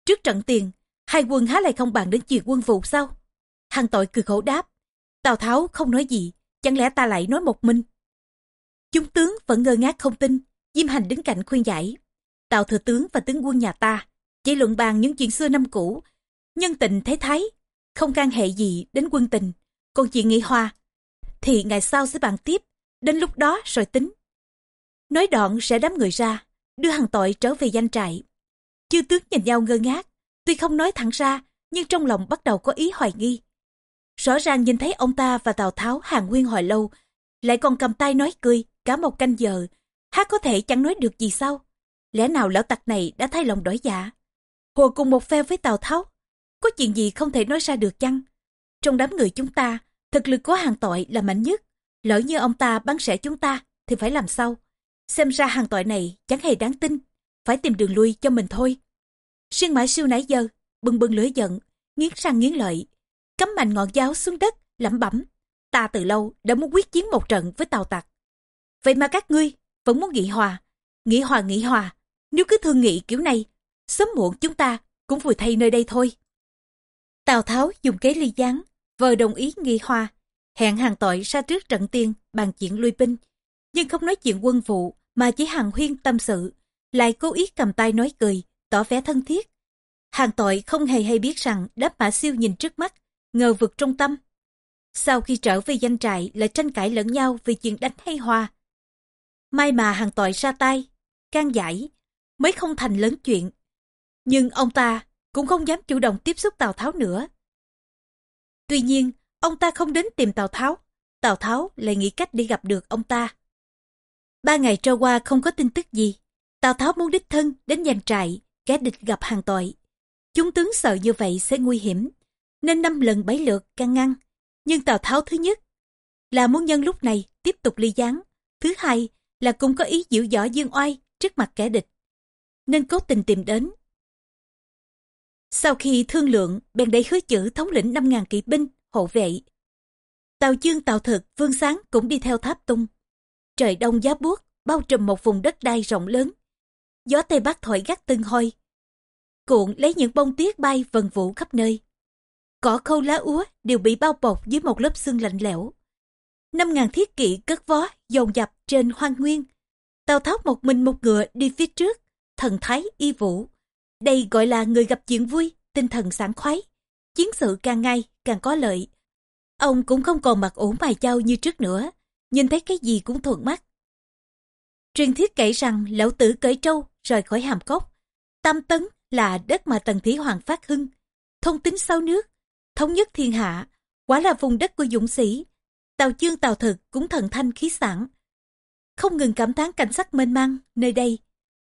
Trước trận tiền, hai quân há lại không bàn đến chuyện quân vụ sao? Hàng tội cười khổ đáp. Tào Tháo không nói gì, chẳng lẽ ta lại nói một mình? Chúng tướng vẫn ngơ ngác không tin, Diêm Hành đứng cạnh khuyên giải. Tào thừa tướng và tướng quân nhà ta chỉ luận bàn những chuyện xưa năm cũ, nhân tình thế thái, không can hệ gì đến quân tình. Còn chuyện nghị hòa thì ngày sau sẽ bàn tiếp, đến lúc đó rồi tính. Nói đoạn sẽ đám người ra, đưa hàng tội trở về danh trại. Chư tướng nhìn nhau ngơ ngác, tuy không nói thẳng ra, nhưng trong lòng bắt đầu có ý hoài nghi. Rõ ràng nhìn thấy ông ta và Tào Tháo hàng nguyên hồi lâu, lại còn cầm tay nói cười cả một canh giờ, hát có thể chẳng nói được gì sao? Lẽ nào lão tặc này đã thay lòng đổi dạ? Hồ cùng một phe với Tào Tháo, có chuyện gì không thể nói ra được chăng? Trong đám người chúng ta, thực lực của hàng tội là mạnh nhất. Lỡ như ông ta bắn sẻ chúng ta, thì phải làm sao? Xem ra hàng tội này chẳng hề đáng tin, phải tìm đường lui cho mình thôi. Riêng mãi siêu nãy giờ, bừng bừng lửa giận, nghiến răng nghiến lợi, cắm mạnh ngọn giáo xuống đất, lẩm bẩm. Ta từ lâu đã muốn quyết chiến một trận với tàu tặc. Vậy mà các ngươi vẫn muốn nghị hòa. Nghị hòa nghị hòa, nếu cứ thương nghị kiểu này, sớm muộn chúng ta cũng vùi thay nơi đây thôi. Tào Tháo dùng kế ly gián, vờ đồng ý nghi hòa, hẹn hàng tội ra trước trận tiên bàn chuyện lui binh, nhưng không nói chuyện quân vụ mà chỉ hàng huyên tâm sự, lại cố ý cầm tay nói cười, tỏ vẻ thân thiết. Hàng tội không hề hay biết rằng đáp mã siêu nhìn trước mắt, ngờ vực trong tâm. Sau khi trở về danh trại lại tranh cãi lẫn nhau vì chuyện đánh hay hòa. May mà hàng tội ra tay, can giải, mới không thành lớn chuyện. Nhưng ông ta cũng không dám chủ động tiếp xúc Tào Tháo nữa. Tuy nhiên, ông ta không đến tìm Tào Tháo, Tào Tháo lại nghĩ cách để gặp được ông ta. Ba ngày trôi qua không có tin tức gì, Tào Tháo muốn đích thân đến giành trại, kẻ địch gặp hàng tội. Chúng tướng sợ như vậy sẽ nguy hiểm, nên năm lần bảy lượt can ngăn. Nhưng Tào Tháo thứ nhất là muốn nhân lúc này tiếp tục ly gián. Thứ hai là cũng có ý dịu dõi dương oai trước mặt kẻ địch. Nên cố tình tìm đến. Sau khi thương lượng, bèn đẩy hứa chữ thống lĩnh 5.000 kỵ binh, hộ vệ. Tào chương Tào thực, Vương Sáng cũng đi theo tháp tung. Trời đông giá buốt, bao trùm một vùng đất đai rộng lớn. Gió Tây Bắc thổi gắt từng hôi. Cuộn lấy những bông tuyết bay vần vũ khắp nơi. Cỏ khâu lá úa đều bị bao bọc dưới một lớp xương lạnh lẽo. Năm ngàn thiết kỵ cất vó dồn dập trên hoang nguyên. Tào Tháo một mình một ngựa đi phía trước, thần thái y vũ. Đây gọi là người gặp chuyện vui, tinh thần sảng khoái. Chiến sự càng ngay càng có lợi. Ông cũng không còn mặc ủ mài trao như trước nữa, nhìn thấy cái gì cũng thuận mắt. Truyền thuyết kể rằng lão tử cởi trâu rời khỏi hàm cốc. Tam tấn là đất mà tần thí hoàng phát hưng. Thông tính sâu nước, thống nhất thiên hạ, quả là vùng đất của dũng sĩ. Tào chương tào thực cũng thần thanh khí sản. Không ngừng cảm thán cảnh sắc mênh mang nơi đây.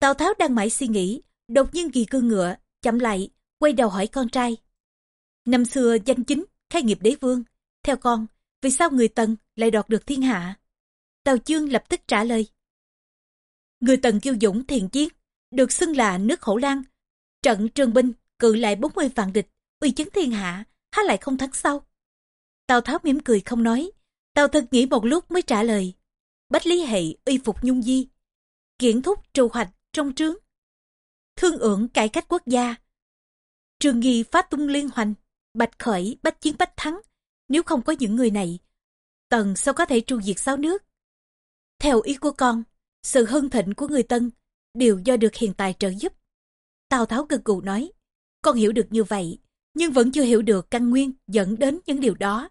Tào Tháo đang mãi suy nghĩ, đột nhiên kỳ cư ngựa, chậm lại, quay đầu hỏi con trai. Năm xưa danh chính, khai nghiệp đế vương. Theo con, vì sao người Tần lại đoạt được thiên hạ? Tào Chương lập tức trả lời. Người Tần kiêu dũng thiện chiến, được xưng là nước hổ lan. Trận trường binh, cự lại 40 vạn địch, uy chấn thiên hạ, há lại không thắng sau. Tào Tháo mỉm cười không nói. Tào thật nghĩ một lúc mới trả lời. Bách Lý Hệ uy phục nhung di. Kiện thúc trù hoạch trong trướng. Thương ưởng cải cách quốc gia. Trường nghi phá tung liên hoành. Bạch khởi bách chiến bách thắng. Nếu không có những người này, Tần sao có thể tru diệt sáu nước? Theo ý của con, sự hưng thịnh của người Tân đều do được hiện tại trợ giúp. Tào Tháo gật gù nói, con hiểu được như vậy, nhưng vẫn chưa hiểu được căn nguyên dẫn đến những điều đó.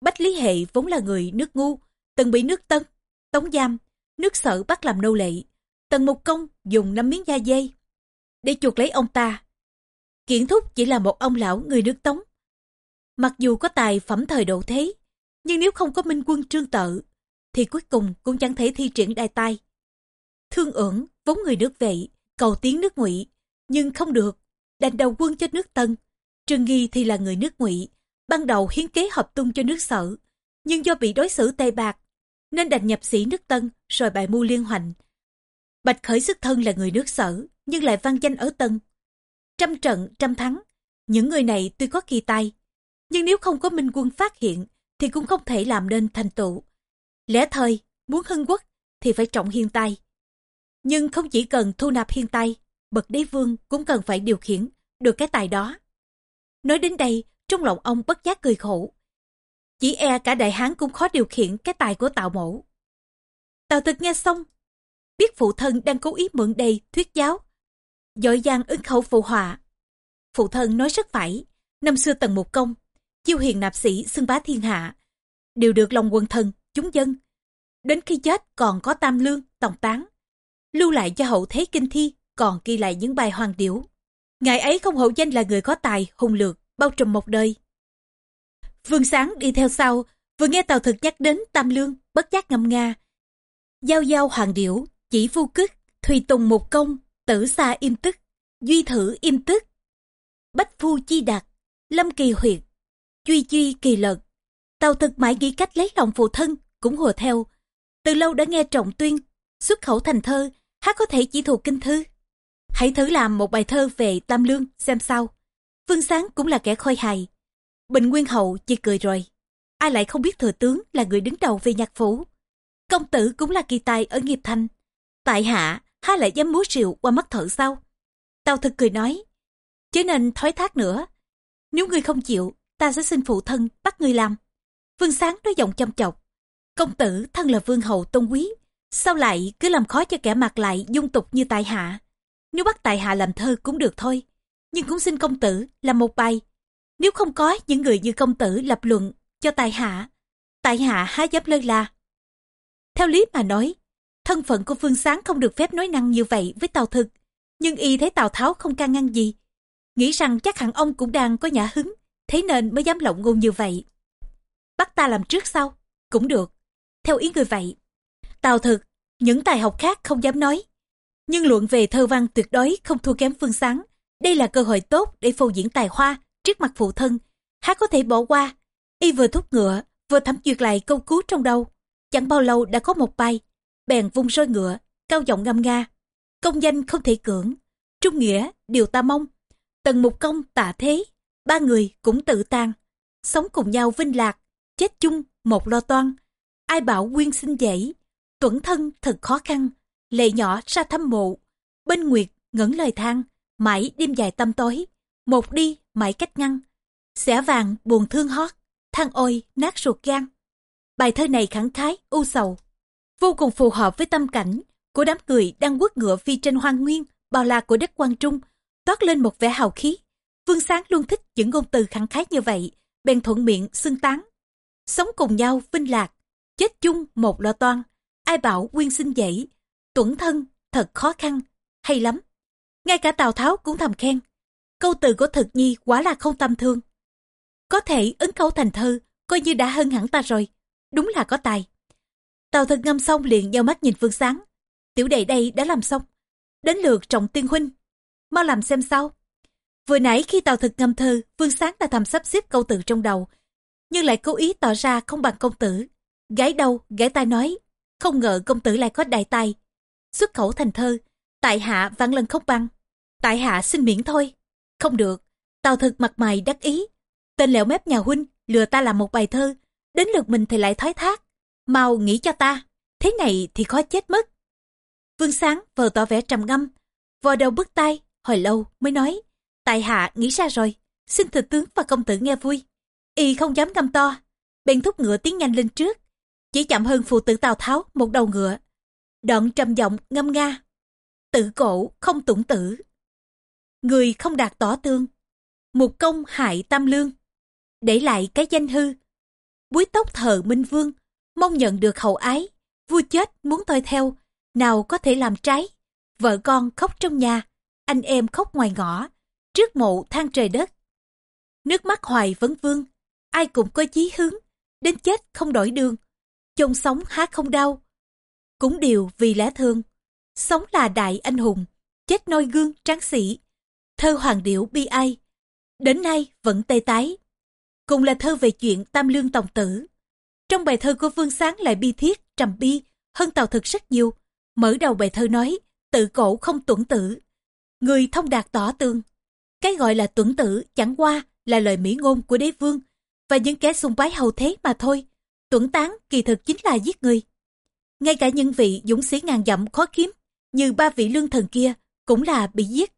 Bách Lý Hệ vốn là người nước ngu, từng bị nước Tân, tống giam, nước sở bắt làm nô lệ. Tần Mục Công dùng năm miếng da dây để chuộc lấy ông ta. Kiển Thúc chỉ là một ông lão người nước Tống. Mặc dù có tài phẩm thời độ thế, nhưng nếu không có minh quân trương tự, thì cuối cùng cũng chẳng thể thi triển đại tai. Thương ưởng, vốn người nước vệ, cầu tiến nước ngụy, nhưng không được, đành đầu quân cho nước Tân. Trương Nghi thì là người nước ngụy, ban đầu hiến kế hợp tung cho nước sở, nhưng do bị đối xử tây bạc, nên đành nhập sĩ nước Tân rồi bại mưu liên hoành. Bạch Khởi xuất thân là người nước sở, nhưng lại vang danh ở Tân. Trăm trận, trăm thắng, những người này tuy có kỳ tài, nhưng nếu không có minh quân phát hiện, thì cũng không thể làm nên thành tựu. Lẽ thời, muốn hưng quốc thì phải trọng hiên tai. Nhưng không chỉ cần thu nạp hiên tai, bậc đế vương cũng cần phải điều khiển được cái tài đó. Nói đến đây, trong lòng ông bất giác cười khổ. Chỉ e cả đại hán cũng khó điều khiển cái tài của tạo mẫu. Tào thực nghe xong, biết phụ thân đang cố ý mượn đây thuyết giáo. Dội giang ứng khẩu phụ họa. Phụ thân nói rất phải, năm xưa tần một công, chiêu hiền nạp sĩ xưng bá thiên hạ, đều được lòng quân thần, chúng dân. Đến khi chết còn có tam lương, tòng tán, lưu lại cho hậu thế kinh thi, còn ghi lại những bài hoàng điểu. Ngài ấy không hậu danh là người có tài, hùng lược, bao trùm một đời. Vương Sáng đi theo sau, vừa nghe Tàu Thực nhắc đến Tam Lương, bất giác ngâm nga. Giao giao hoàng điểu, chỉ vu cức, thùy tùng một công, tử xa im tức, duy thử im tức. Bách phu chi đạt, lâm kỳ huyệt, duy duy kỳ lợt. Tàu Thực mãi nghĩ cách lấy lòng phụ thân, cũng hùa theo. Từ lâu đã nghe trọng tuyên, xuất khẩu thành thơ, hát có thể chỉ thuộc kinh thư. Hãy thử làm một bài thơ về Tam Lương xem sao. Vương Sáng cũng là kẻ khôi hài. Bình Nguyên Hậu chỉ cười rồi. Ai lại không biết thừa tướng là người đứng đầu về nhạc phủ. Công tử cũng là kỳ tài ở nghiệp thanh. Tại hạ, há lại dám múa rượu qua mắt thợ sao? Tao thật cười nói. Chứ nên thói thác nữa. Nếu ngươi không chịu, ta sẽ xin phụ thân bắt ngươi làm. Vương Sáng nói giọng chăm chọc. Công tử thân là vương hậu tôn quý. Sao lại cứ làm khó cho kẻ mặt lại dung tục như tại hạ? Nếu bắt tại hạ làm thơ cũng được thôi. Nhưng cũng xin công tử làm một bài. Nếu không có những người như công tử lập luận cho tại hạ, tại hạ há dám lơ là. Theo lý mà nói, thân phận của Phương Sáng không được phép nói năng như vậy với Tào Thực. Nhưng y thấy Tào Tháo không can ngăn gì. Nghĩ rằng chắc hẳn ông cũng đang có nhã hứng, thế nên mới dám lộng ngôn như vậy. Bắt ta làm trước sau, cũng được. Theo ý người vậy. Tào Thực, những tài học khác không dám nói, nhưng luận về thơ văn tuyệt đối không thua kém Phương Sáng. Đây là cơ hội tốt để phô diễn tài hoa trước mặt phụ thân. Há có thể bỏ qua. Y vừa thúc ngựa, vừa thẩm duyệt lại câu cứu trong đầu. Chẳng bao lâu đã có một bài. Bèn vung roi ngựa, cao giọng ngâm nga. Công danh không thể cưỡng. Trung nghĩa, điều ta mong. Tần mục công tạ thế. Ba người cũng tự tàn. Sống cùng nhau vinh lạc. Chết chung, một lo toan. Ai bảo quyên sinh dễ. Tuẩn thân thật khó khăn lệ nhỏ ra thăm mộ. Bên Nguyệt ngẩng lời than, mãi đêm dài tâm tối, một đi mãi cách ngăn. Xẻ vàng buồn thương hót, than ôi nát ruột gan. Bài thơ này khẳng khái, u sầu, vô cùng phù hợp với tâm cảnh của đám người đang quất ngựa phi trên hoang nguyên, bao la của đất quan trung, toát lên một vẻ hào khí. Vương Sáng luôn thích những ngôn từ khẳng khái như vậy, bèn thuận miệng xưng tán. Sống cùng nhau vinh lạc, chết chung một lo toan, ai bảo quyên sinh dậy tuẩn thân, thật khó khăn, hay lắm. Ngay cả Tào Tháo cũng thầm khen. Câu từ của thực nhi quả là không tâm thương. Có thể ứng khẩu thành thơ, coi như đã hơn hẳn ta rồi. Đúng là có tài. Tào Thật ngâm xong liền giao mắt nhìn Vương Sáng. Tiểu đệ đây đã làm xong. Đến lượt trọng tiên huynh. Mau làm xem sao. Vừa nãy khi Tào Thật ngâm thơ, Vương Sáng đã thầm sắp xếp câu từ trong đầu. Nhưng lại cố ý tỏ ra không bằng công tử. Gái đâu, gái tai nói. Không ngờ công tử lại có đại tài, xuất khẩu thành thơ, tại hạ vạn lần không bằng. Tại hạ xin miễn thôi. Không được, tào thực mặt mày đắc ý. Tên lẹo mép nhà huynh, lừa ta làm một bài thơ, đến lượt mình thì lại thoái thác. Mau nghĩ cho ta, thế này thì khó chết mất. Vương Sáng vờ tỏ vẻ trầm ngâm, vò đầu bứt tay, hồi lâu mới nói, tại hạ nghĩ ra rồi, xin thừa tướng và công tử nghe vui. Y không dám ngâm to, bèn thúc ngựa tiến nhanh lên trước, chỉ chậm hơn phụ tử Tào Tháo một đầu ngựa. Đoạn trầm giọng ngâm nga. Tự cổ không tủng tử. Người không đạt tỏ tương. Một công hại tam lương. Để lại cái danh hư. Búi tóc thờ Minh Vương. Mong nhận được hậu ái. Vua chết muốn tôi theo. Nào có thể làm trái. Vợ con khóc trong nhà. Anh em khóc ngoài ngõ. Trước mộ than trời đất. Nước mắt hoài vấn vương. Ai cũng có chí hướng. Đến chết không đổi đường chôn sống há không đau. Cũng đều vì lẽ thương, sống là đại anh hùng, chết noi gương tráng sĩ. Thơ hoàng điệu bi ai, đến nay vẫn tê tái. Cùng là thơ về chuyện tam lương tòng tử. Trong bài thơ của Vương Sáng lại bi thiết, trầm bi, hơn tàu thực rất nhiều. Mở đầu bài thơ nói, tự cổ không tuẫn tử. Người thông đạt tỏ tương. Cái gọi là tuẫn tử chẳng qua là lời mỹ ngôn của đế vương và những kẻ xung bái hầu thế mà thôi tuẩn tán kỳ thực chính là giết người. Ngay cả những vị dũng sĩ ngàn dặm khó kiếm, như ba vị lương thần kia, cũng là bị giết.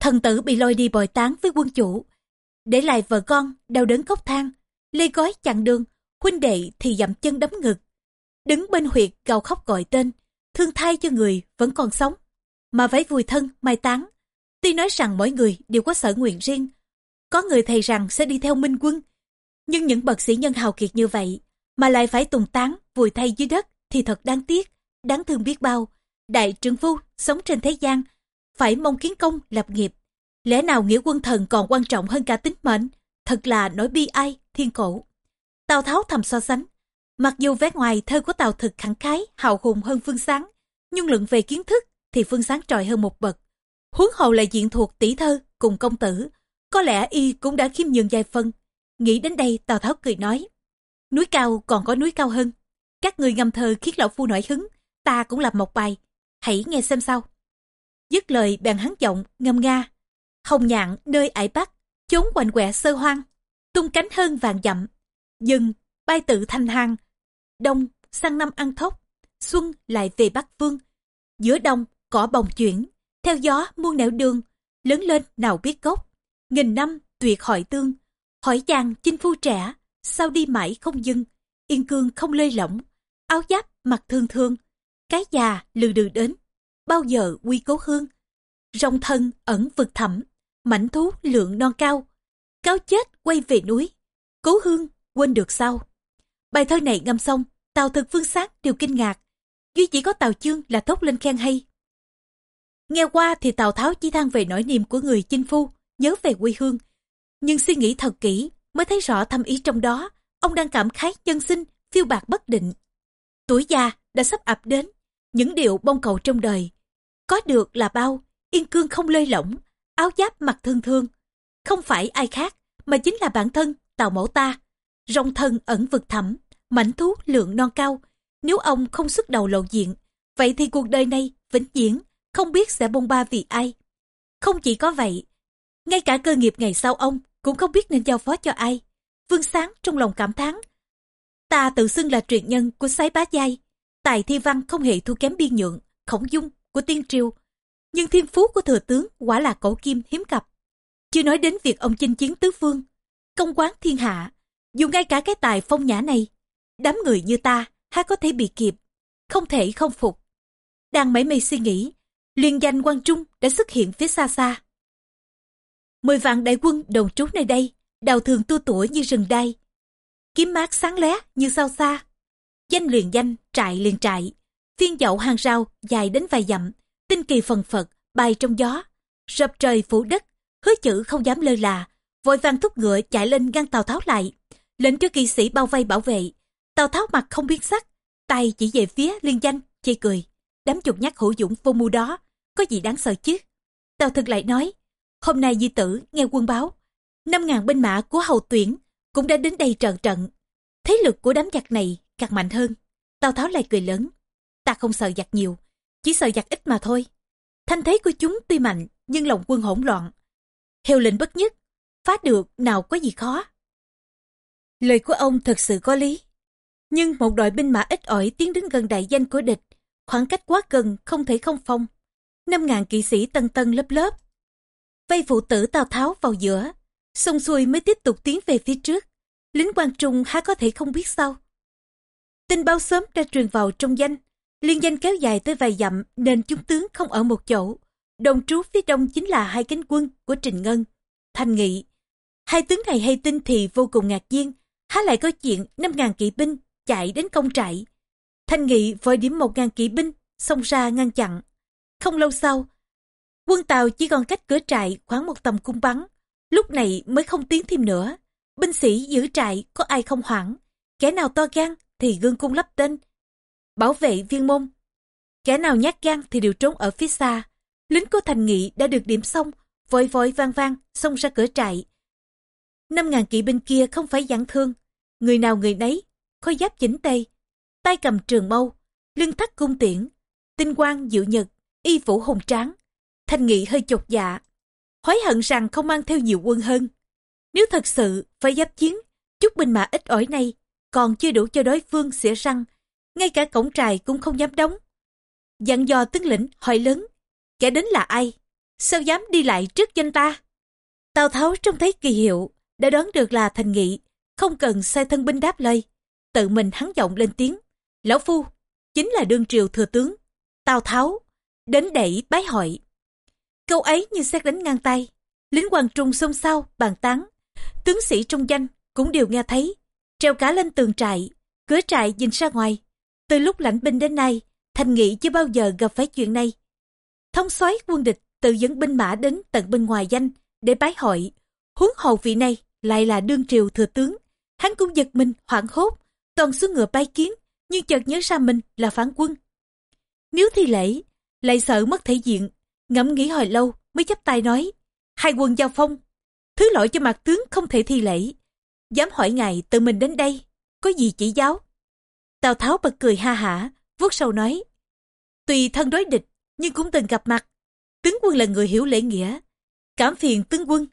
Thần tử bị lôi đi bồi tán với quân chủ, để lại vợ con đau đớn cốc thang, lê gói chặn đường, huynh đệ thì dậm chân đấm ngực. Đứng bên huyệt gào khóc gọi tên, thương thay cho người vẫn còn sống, mà phải vùi thân, mai táng. Tuy nói rằng mỗi người đều có sở nguyện riêng, có người thầy rằng sẽ đi theo minh quân, nhưng những bậc sĩ nhân hào kiệt như vậy mà lại phải tùng tán, vùi thay dưới đất thì thật đáng tiếc, đáng thương biết bao. Đại trưởng phu sống trên thế gian, phải mong kiến công lập nghiệp. Lẽ nào nghĩa quân thần còn quan trọng hơn cả tính mệnh? Thật là nỗi bi ai, thiên cổ. Tào Tháo thầm so sánh. Mặc dù vẻ ngoài thơ của Tào thực khẳng khái, hào hùng hơn Phương Sáng, nhưng luận về kiến thức thì Phương Sáng trọi hơn một bậc. Huống hồ là diện thuộc tỷ thơ cùng công tử, có lẽ y cũng đã khiêm nhường vài phân. Nghĩ đến đây Tào Tháo cười nói, Núi cao còn có núi cao hơn. Các người ngâm thơ khiến lão phu nổi hứng, ta cũng làm một bài. Hãy nghe xem sao. Dứt lời bèn hắn giọng, ngâm nga. Hồng nhạn nơi ải bắc, chốn quạnh quẹ sơ hoang. Tung cánh hơn vàng dặm. Dừng, bay tự thanh hang. Đông, sang năm ăn thóc. Xuân lại về Bắc Vương. Giữa đông, cỏ bồng chuyển. Theo gió muôn nẻo đường. Lớn lên nào biết gốc. Nghìn năm tuyệt hỏi tương. Hỏi chàng chinh phu trẻ sao đi mãi không dừng, yên cương không lơi lỏng, áo giáp mặt thương thương, cái già lừ đừ đến, bao giờ quy cố hương. Rong thân ẩn vực thẳm, mảnh thú lượng non cao, cáo chết quay về núi, cố hương quên được sao. Bài thơ này ngâm xong, Tào thực vương sát đều kinh ngạc, duy chỉ có Tào chương là thốt lên khen hay. Nghe qua thì Tào Tháo chỉ than về nỗi niềm của người chinh phu, nhớ về quê hương. Nhưng suy nghĩ thật kỹ, mới thấy rõ thâm ý trong đó. Ông đang cảm khái nhân sinh, phiêu bạc bất định. Tuổi già đã sắp ập đến, những điều bông cầu trong đời. Có được là bao, yên cương không lơi lỏng, áo giáp mặc thương thương. Không phải ai khác, mà chính là bản thân, tào mẫu ta. Rong thân ẩn vực thẳm, mảnh thú lượng non cao. Nếu ông không xuất đầu lộ diện, vậy thì cuộc đời này vĩnh viễn không biết sẽ bông ba vì ai. Không chỉ có vậy, ngay cả cơ nghiệp ngày sau ông cũng không biết nên giao phó cho ai. Vương Sáng trong lòng cảm thán. Ta tự xưng là truyền nhân của sái bá giai, tài thi văn không hề thua kém biên nhượng, khổng dung của tiên triều. Nhưng thiên phú của thừa tướng quả là cổ kim hiếm gặp. Chưa nói đến việc ông chinh chiến tứ phương, công quán thiên hạ, dù ngay cả cái tài phong nhã này, đám người như ta há có thể bị kịp, không thể không phục. Đang mải mê suy nghĩ, liên danh quan trung đã xuất hiện phía xa xa. Mười vạn đại quân đồng trú nơi đây, đào thường tu tuổi như rừng đai. Kiếm mát sáng lóe như sao xa. Danh liền danh, trại liền trại. Phiên dậu hàng rào dài đến vài dặm, tinh kỳ phần phật, bay trong gió. Rập trời phủ đất, hứa chữ không dám lơ là. Vội vàng thúc ngựa chạy lên ngăn Tào Tháo lại. Lệnh cho kỵ sĩ bao vây bảo vệ. Tào Tháo mặt không biến sắc, tay chỉ về phía liên danh, chê cười. Đám chuột nhắc hữu dũng vô mưu đó, có gì đáng sợ chứ? Tào thực lại nói, Hôm nay di tử nghe quân báo, năm ngàn binh mã của hầu tuyển cũng đã đến đây trận trận. Thế lực của đám giặc này càng mạnh hơn. Tào Tháo lại cười lớn. Ta không sợ giặc nhiều, chỉ sợ giặc ít mà thôi. Thanh thế của chúng tuy mạnh, nhưng lòng quân hỗn loạn. Hiệu lệnh bất nhất, phá được nào có gì khó. Lời của ông thật sự có lý. Nhưng một đội binh mã ít ỏi tiến đến gần đại danh của địch, khoảng cách quá gần không thể không phong. Năm ngàn kỵ sĩ tân tân lớp lớp, vây phụ tử Tào Tháo vào giữa, xong xuôi mới tiếp tục tiến về phía trước. Lính quan trung há có thể không biết sao. Tin báo sớm đã truyền vào trong danh. Liên danh kéo dài tới vài dặm nên chúng tướng không ở một chỗ. Đồng trú phía đông chính là hai cánh quân của Trình Ngân, Thanh Nghị. Hai tướng này hay tin thì vô cùng ngạc nhiên. Há lại có chuyện 5.000 kỵ binh chạy đến công trại. Thanh Nghị vội điểm 1.000 kỵ binh xông ra ngăn chặn. Không lâu sau, quân Tàu chỉ còn cách cửa trại khoảng một tầm cung bắn. Lúc này mới không tiến thêm nữa. Binh sĩ giữ trại có ai không hoảng. Kẻ nào to gan thì gương cung lắp tên. Bảo vệ viên môn. Kẻ nào nhát gan thì đều trốn ở phía xa. Lính của thành nghị đã được điểm xong, vội vội vang vang, xông ra cửa trại. Năm ngàn kỵ binh kia không phải giảng thương. Người nào người nấy, khôi giáp chỉnh tây tay cầm trường mâu, lưng thắt cung tiễn, tinh quang diệu nhật, y vũ hùng tráng. Thanh nghị hơi chột dạ, hối hận rằng không mang theo nhiều quân hơn. Nếu thật sự phải giáp chiến, chút binh mã ít ỏi này còn chưa đủ cho đối phương xỉa răng, ngay cả cổng trài cũng không dám đóng. Dặn dò tướng lĩnh hỏi lớn, kẻ đến là ai? Sao dám đi lại trước danh ta? Tào Tháo trông thấy kỳ hiệu, đã đoán được là thành nghị, không cần sai thân binh đáp lời. Tự mình hắn giọng lên tiếng, Lão Phu, chính là đương triều thừa tướng, Tào Tháo, đến đẩy bái hội. Câu ấy như xét đánh ngang tay, lính hoàng trung xôn xao, bàn tán. Tướng sĩ trong danh cũng đều nghe thấy, treo cả lên tường trại, cửa trại nhìn ra ngoài. Từ lúc lãnh binh đến nay, Thành Nghị chưa bao giờ gặp phải chuyện này. Thông soái quân địch tự dẫn binh mã đến tận bên ngoài danh để bái hội. Huống hầu vị này lại là đương triều thừa tướng. Hắn cũng giật mình, hoảng hốt, toàn xuống ngựa bay kiến, nhưng chợt nhớ ra mình là phản quân. Nếu thi lễ, lại sợ mất thể diện, ngẫm nghĩ hồi lâu mới chấp tay nói, hai quân giao phong, thứ lỗi cho mặt tướng không thể thi lễ, dám hỏi ngài tự mình đến đây, có gì chỉ giáo? Tào Tháo bật cười ha hả, vuốt sâu nói, tùy thân đối địch, nhưng cũng từng gặp mặt. Tướng quân là người hiểu lễ nghĩa, cảm phiền tướng quân,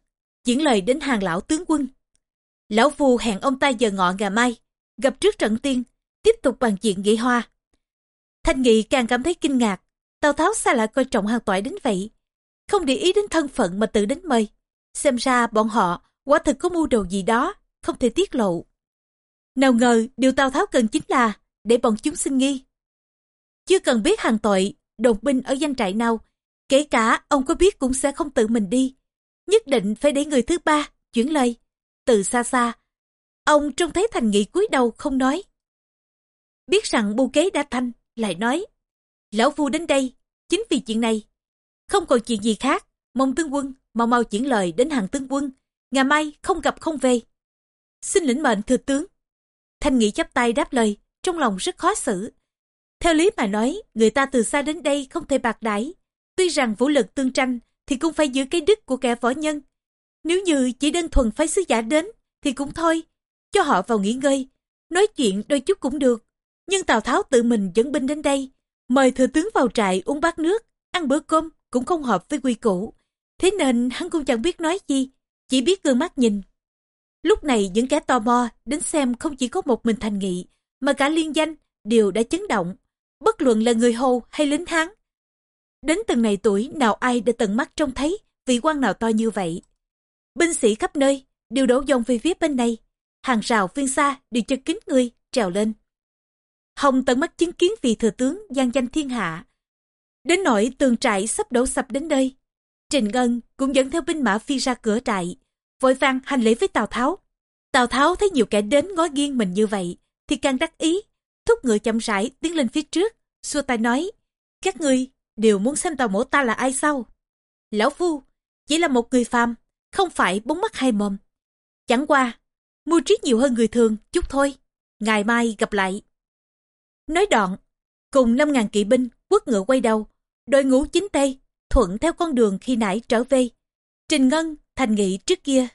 chuyển lời đến hàng lão tướng quân. Lão Phu hẹn ông ta giờ ngọ ngày mai, gặp trước trận tiên, tiếp tục bàn chuyện nghị hoa. Thanh Nghị càng cảm thấy kinh ngạc, Tào Tháo sao lại coi trọng hàng toại đến vậy? Không để ý đến thân phận mà tự đến mời. Xem ra bọn họ quả thực có mưu đồ gì đó, không thể tiết lộ. Nào ngờ điều Tào Tháo cần chính là để bọn chúng sinh nghi. Chưa cần biết hàng tội, đồn binh ở danh trại nào, kể cả ông có biết cũng sẽ không tự mình đi. Nhất định phải để người thứ ba chuyển lời. Từ xa xa, ông trông thấy thành nghị cúi đầu không nói. Biết rằng bu kế đã thanh, lại nói, Lão Phu đến đây, chính vì chuyện này. Không còn chuyện gì khác, mong tướng quân mau mau chuyển lời đến hàng tướng quân, ngày mai không gặp không về. Xin lĩnh mệnh thừa tướng. Thanh Nghị chắp tay đáp lời, trong lòng rất khó xử. Theo lý mà nói, người ta từ xa đến đây không thể bạc đãi. Tuy rằng vũ lực tương tranh thì cũng phải giữ cái đức của kẻ võ nhân. Nếu như chỉ đơn thuần phái sứ giả đến thì cũng thôi, cho họ vào nghỉ ngơi, nói chuyện đôi chút cũng được. Nhưng Tào Tháo tự mình dẫn binh đến đây, mời thừa tướng vào trại uống bát nước, ăn bữa cơm cũng không hợp với quy củ. Thế nên hắn cũng chẳng biết nói gì, chỉ biết gương mắt nhìn. Lúc này những kẻ tò mò đến xem không chỉ có một mình thành nghị, mà cả liên danh đều đã chấn động. Bất luận là người hầu hay lính Hán. Đến từng này tuổi nào ai đã tận mắt trông thấy vị quan nào to như vậy. Binh sĩ khắp nơi đều đổ dòng về phía bên này. Hàng rào phiên xa đều cho kín người trèo lên. Hồng tận mắt chứng kiến vị thừa tướng gian danh thiên hạ. Đến nỗi tường trại sắp đổ sập đến nơi. Trình Ngân cũng dẫn theo binh mã phi ra cửa trại, vội vàng hành lễ với Tào Tháo. Tào Tháo thấy nhiều kẻ đến ngó nghiêng mình như vậy, thì càng đắc ý, thúc ngựa chậm rãi tiến lên phía trước, xua tay nói, các ngươi đều muốn xem tàu mổ ta là ai sao? Lão Phu, chỉ là một người phàm, không phải bốn mắt hai mồm. Chẳng qua, mưu trí nhiều hơn người thường, chút thôi. Ngày mai gặp lại. Nói đoạn, cùng 5.000 kỵ binh, quất ngựa quay đầu, đội ngũ chính tây, thuận theo con đường khi nãy trở về. Trình Ngân, thành nghị trước kia.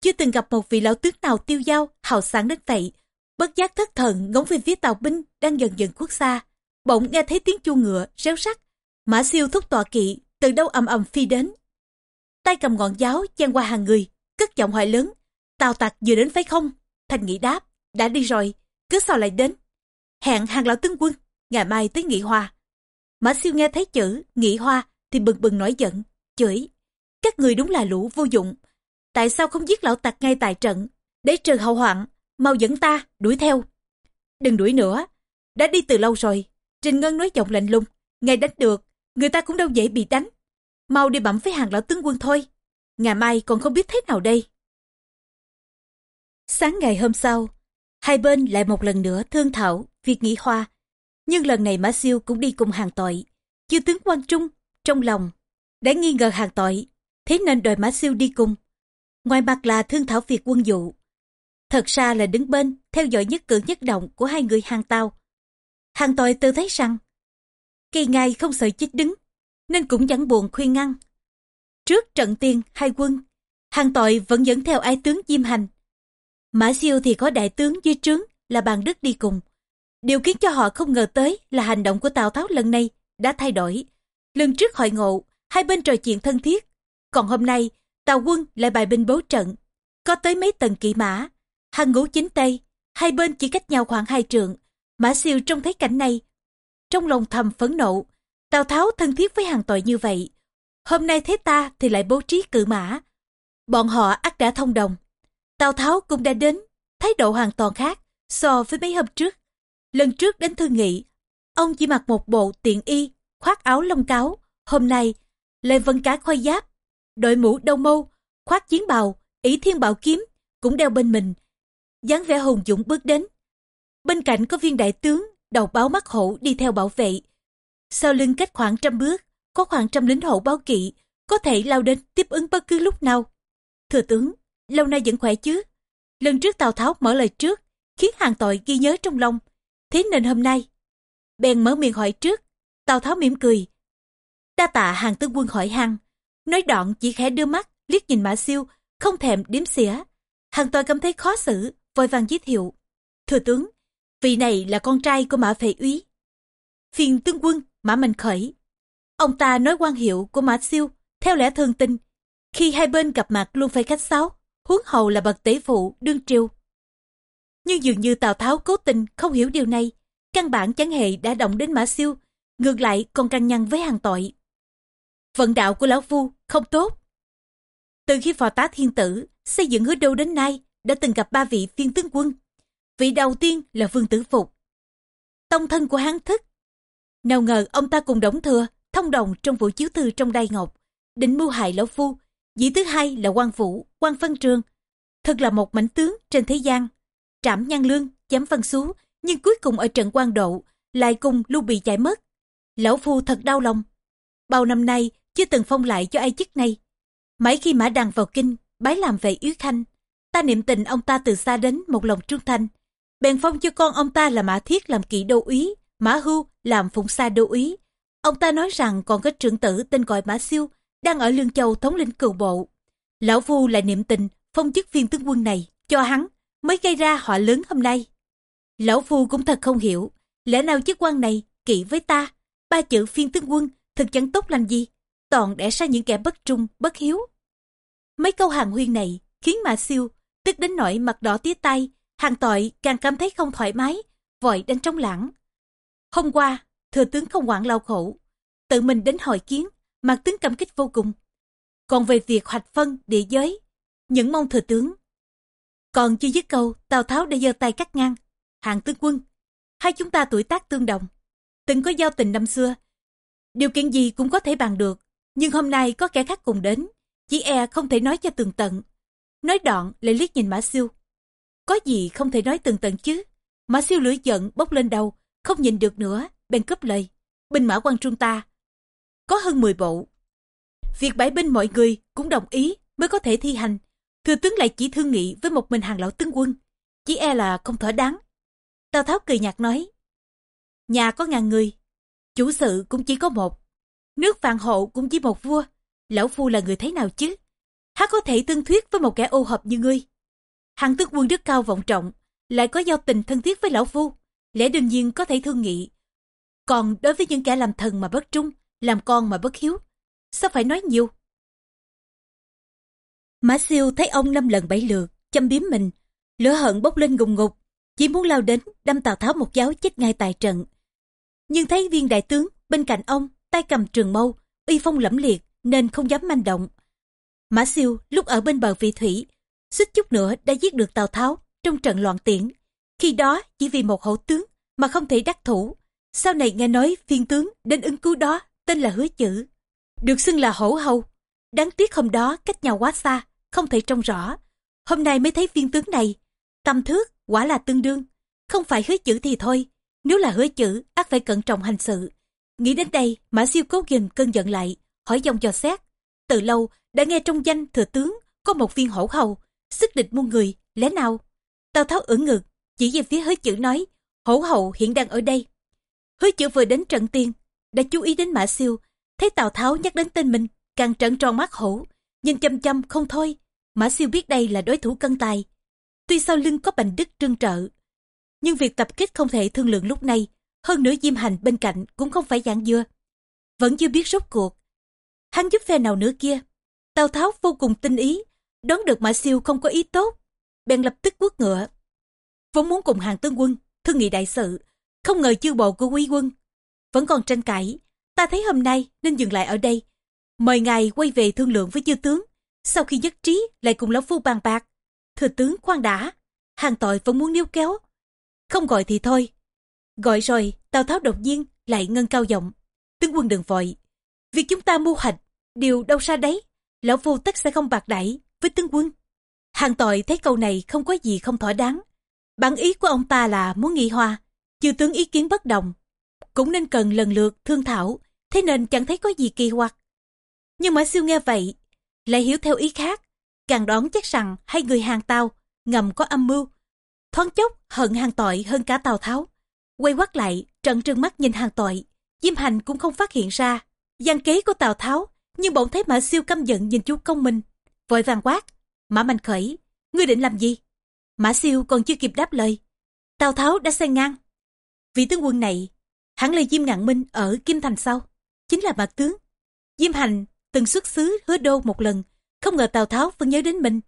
Chưa từng gặp một vị lão tướng nào tiêu dao, hào sáng đến vậy. Bất giác thất thần ngóng về phía tàu binh đang dần dần khuất xa. Bỗng nghe thấy tiếng chu ngựa, réo sắt. Mã siêu thúc tọa kỵ, từ đâu ầm ầm phi đến. Tay cầm ngọn giáo chen qua hàng người, cất giọng hỏi lớn. tào tặc vừa đến phải không? Thành nghị đáp, đã đi rồi, cứ sao lại đến? hẹn hàng lão tướng quân, ngày mai tới nghị hoa. Mã siêu nghe thấy chữ nghị hoa thì bừng bừng nổi giận, chửi. Các người đúng là lũ vô dụng. Tại sao không giết lão tặc ngay tại trận, để trừ hậu hoạn, mau dẫn ta, đuổi theo. Đừng đuổi nữa, đã đi từ lâu rồi. Trình Ngân nói giọng lạnh lùng, ngài đánh được, người ta cũng đâu dễ bị đánh. Mau đi bẩm với hàng lão tướng quân thôi, ngày mai còn không biết thế nào đây. Sáng ngày hôm sau, hai bên lại một lần nữa thương thảo việc nghỉ hoa. Nhưng lần này Mã Siêu cũng đi cùng hàng tội. Chư tướng quan Trung, trong lòng, đã nghi ngờ hàng tội, thế nên đòi Mã Siêu đi cùng. Ngoài mặt là thương thảo việc quân vụ, thật ra là đứng bên, theo dõi nhất cử nhất động của hai người hàng tao. Hàng tội tự thấy rằng, kỳ ngài không sợ chết đứng, nên cũng chẳng buồn khuyên ngăn. Trước trận tiên hai quân, hàng tội vẫn dẫn theo ai tướng Diêm Hành. Mã siêu thì có đại tướng dưới trướng là bàn đức đi cùng. Điều khiến cho họ không ngờ tới là hành động của Tào Tháo lần này đã thay đổi. Lần trước hội ngộ, hai bên trò chuyện thân thiết. Còn hôm nay, Tào quân lại bài binh bố trận. Có tới mấy tầng kỵ mã, hàng ngũ chính tây, hai bên chỉ cách nhau khoảng hai trượng. Mã siêu trông thấy cảnh này. Trong lòng thầm phẫn nộ, Tào Tháo thân thiết với hàng tội như vậy. Hôm nay thế ta thì lại bố trí cự mã. Bọn họ ắt đã thông đồng. Tào Tháo cũng đã đến, thái độ hoàn toàn khác so với mấy hôm trước. Lần trước đến thư nghị, ông chỉ mặc một bộ tiện y, khoác áo lông cáo. Hôm nay, lại vân cá khoai giáp, đội mũ đông mâu, khoác chiến bào, ý thiên bảo kiếm, cũng đeo bên mình. dáng vẻ hùng dũng bước đến. Bên cạnh có viên đại tướng, đầu báo mắt hổ đi theo bảo vệ. Sau lưng cách khoảng trăm bước, có khoảng trăm lính hộ báo kỵ, có thể lao đến tiếp ứng bất cứ lúc nào. Thừa tướng, lâu nay vẫn khỏe chứ? Lần trước Tào Tháo mở lời trước, khiến hàng tội ghi nhớ trong lòng. Thế nên hôm nay, bèn mở miệng hỏi trước, Tào Tháo mỉm cười. Đa tạ hàng tướng quân hỏi hăng, nói đoạn chỉ khẽ đưa mắt, liếc nhìn Mã Siêu, không thèm điếm xỉa. Hàng tội cảm thấy khó xử, vội vàng giới thiệu. Thừa tướng, vị này là con trai của Mã Phệ Úy. Phiền tướng quân, Mã Mạnh Khởi. Ông ta nói quan hiệu của Mã Siêu, theo lẽ thường tình. Khi hai bên gặp mặt luôn phải khách sáo, huống hầu là bậc tế phụ, đương triều. Nhưng dường như Tào Tháo cố tình không hiểu điều này, căn bản chẳng hề đã động đến Mã Siêu, ngược lại còn căng nhăn với hàng tội. Vận đạo của Lão Phu không tốt. Từ khi phò tá thiên tử xây dựng hứa đâu đến nay đã từng gặp ba vị phiên tướng quân. Vị đầu tiên là Vương Tử Phục. Tông thân của hán thức. Nào ngờ ông ta cùng đóng thừa, thông đồng trong vụ chiếu thư trong đai ngọc, định mưu hại Lão Phu. Vị thứ hai là quan Vũ, quan phân Trường. Thật là một mảnh tướng trên thế gian trảm nhan lương, chém văn xú, nhưng cuối cùng ở trận quan độ, lại cùng lưu bị chạy mất. Lão Phu thật đau lòng. Bao năm nay, chưa từng phong lại cho ai chức này. Mãi khi Mã Đằng vào kinh, bái làm về Yến Khanh, ta niệm tình ông ta từ xa đến một lòng trung thành. Bèn phong cho con ông ta là Mã Thiết làm kỵ đô úy, Mã Hưu làm phụng sa đô úy. Ông ta nói rằng còn có trưởng tử tên gọi Mã Siêu, đang ở Lương Châu thống lĩnh cựu bộ. Lão Phu lại niệm tình, phong chức viên tướng quân này, cho hắn mới gây ra họa lớn hôm nay. Lão Phu cũng thật không hiểu, lẽ nào chức quan này kỵ với ta, ba chữ phiên tướng quân thực chẳng tốt lành gì, toàn để ra những kẻ bất trung, bất hiếu. Mấy câu hàng huyên này khiến mã siêu, tức đến nỗi mặt đỏ tía tay, hàng tội càng cảm thấy không thoải mái, vội đánh trống lãng. Hôm qua, thừa tướng không quản lao khổ, tự mình đến hội kiến, mặt tướng cảm kích vô cùng. Còn về việc hoạch phân địa giới, những mong thừa tướng còn chưa dứt câu, Tào Tháo đã giơ tay cắt ngang. Hàng tướng quân, hai chúng ta tuổi tác tương đồng, từng có giao tình năm xưa. Điều kiện gì cũng có thể bàn được, nhưng hôm nay có kẻ khác cùng đến, chỉ e không thể nói cho tường tận. Nói đoạn lại liếc nhìn Mã Siêu. Có gì không thể nói tường tận chứ? Mã Siêu lửa giận bốc lên đầu, không nhìn được nữa, bèn cướp lời. Binh mã quan trung ta, có hơn 10 bộ. Việc bãi binh mọi người cũng đồng ý mới có thể thi hành, Thừa tướng lại chỉ thương nghị với một mình hàng lão tướng quân, chỉ e là không thỏa đáng. Tào Tháo cười nhạt nói, nhà có ngàn người, chủ sự cũng chỉ có một, nước vạn hộ cũng chỉ một vua, lão phu là người thế nào chứ? Há có thể tương thuyết với một kẻ ô hợp như ngươi? Hàng tướng quân đức cao vọng trọng, lại có giao tình thân thiết với lão phu, lẽ đương nhiên có thể thương nghị. Còn đối với những kẻ làm thần mà bất trung, làm con mà bất hiếu, sao phải nói nhiều? Mã siêu thấy ông năm lần bảy lượt, châm biếm mình, lửa hận bốc lên ngùng ngục, chỉ muốn lao đến đâm Tào Tháo một giáo chết ngay tại trận. Nhưng thấy viên đại tướng bên cạnh ông, tay cầm trường mâu, uy phong lẫm liệt nên không dám manh động. Mã siêu lúc ở bên bờ vị thủy, suýt chút nữa đã giết được Tào Tháo trong trận loạn tiễn. Khi đó chỉ vì một hậu tướng mà không thể đắc thủ. Sau này nghe nói phiên tướng đến ứng cứu đó tên là hứa chữ. Được xưng là hổ hầu. Đáng tiếc hôm đó cách nhau quá xa, không thể trông rõ. Hôm nay mới thấy viên tướng này. Tâm thước, quả là tương đương. Không phải hứa chữ thì thôi. Nếu là hứa chữ, ác phải cẩn trọng hành sự. Nghĩ đến đây, Mã Siêu cố gìn cơn giận lại, hỏi dòng dò xét. Từ lâu, đã nghe trong danh thừa tướng có một viên hổ hầu, sức địch muôn người, lẽ nào? Tào Tháo ưỡn ngực, chỉ về phía hứa chữ nói, hổ hậu hiện đang ở đây. Hứa chữ vừa đến trận tiên, đã chú ý đến Mã Siêu, thấy Tào Tháo nhắc đến tên mình, càng trận tròn mắt hổ, nhìn chăm chăm không thôi. Mã Siêu biết đây là đối thủ cân tài. Tuy sau lưng có bành đức trương trợ, nhưng việc tập kích không thể thương lượng lúc này, hơn nữa Diêm Hành bên cạnh cũng không phải dạng dưa. Vẫn chưa biết rốt cuộc. Hắn giúp phe nào nữa kia. Tào Tháo vô cùng tinh ý, đoán được Mã Siêu không có ý tốt, bèn lập tức quất ngựa. Vốn muốn cùng hàng tướng quân, thương nghị đại sự, không ngờ chư bộ của quý quân. Vẫn còn tranh cãi, ta thấy hôm nay nên dừng lại ở đây. Mời ngài quay về thương lượng với chư tướng, sau khi nhất trí lại cùng lão phu bàn bạc. Thừa tướng khoan đã, hàng tội vẫn muốn níu kéo. Không gọi thì thôi. Gọi rồi, Tào Tháo đột nhiên lại ngân cao giọng. Tướng quân đừng vội. Việc chúng ta mưu hạch, điều đâu xa đấy. Lão phu tất sẽ không bạc đãi với tướng quân. Hàng tội thấy câu này không có gì không thỏa đáng. Bản ý của ông ta là muốn nghị hòa, chư tướng ý kiến bất đồng. Cũng nên cần lần lượt thương thảo, thế nên chẳng thấy có gì kỳ hoặc. Nhưng Mã Siêu nghe vậy, lại hiểu theo ý khác, càng đoán chắc rằng hai người hàng tàu ngầm có âm mưu. Thoáng chốc hận hàng tội hơn cả Tào Tháo. Quay quắt lại, trận trừng mắt nhìn hàng tội, Diêm Hành cũng không phát hiện ra. gian kế của Tào Tháo, nhưng bỗng thấy Mã Siêu căm giận nhìn chú công mình. Vội vàng quát, Mã Mạnh Khởi, ngươi định làm gì? Mã Siêu còn chưa kịp đáp lời. Tào Tháo đã xen ngang. Vị tướng quân này, hẳn là Diêm Ngạn Minh ở Kim Thành sau. Chính là mặt Tướng. Diêm Hành từng xuất xứ hứa đô một lần, không ngờ Tào Tháo vẫn nhớ đến mình.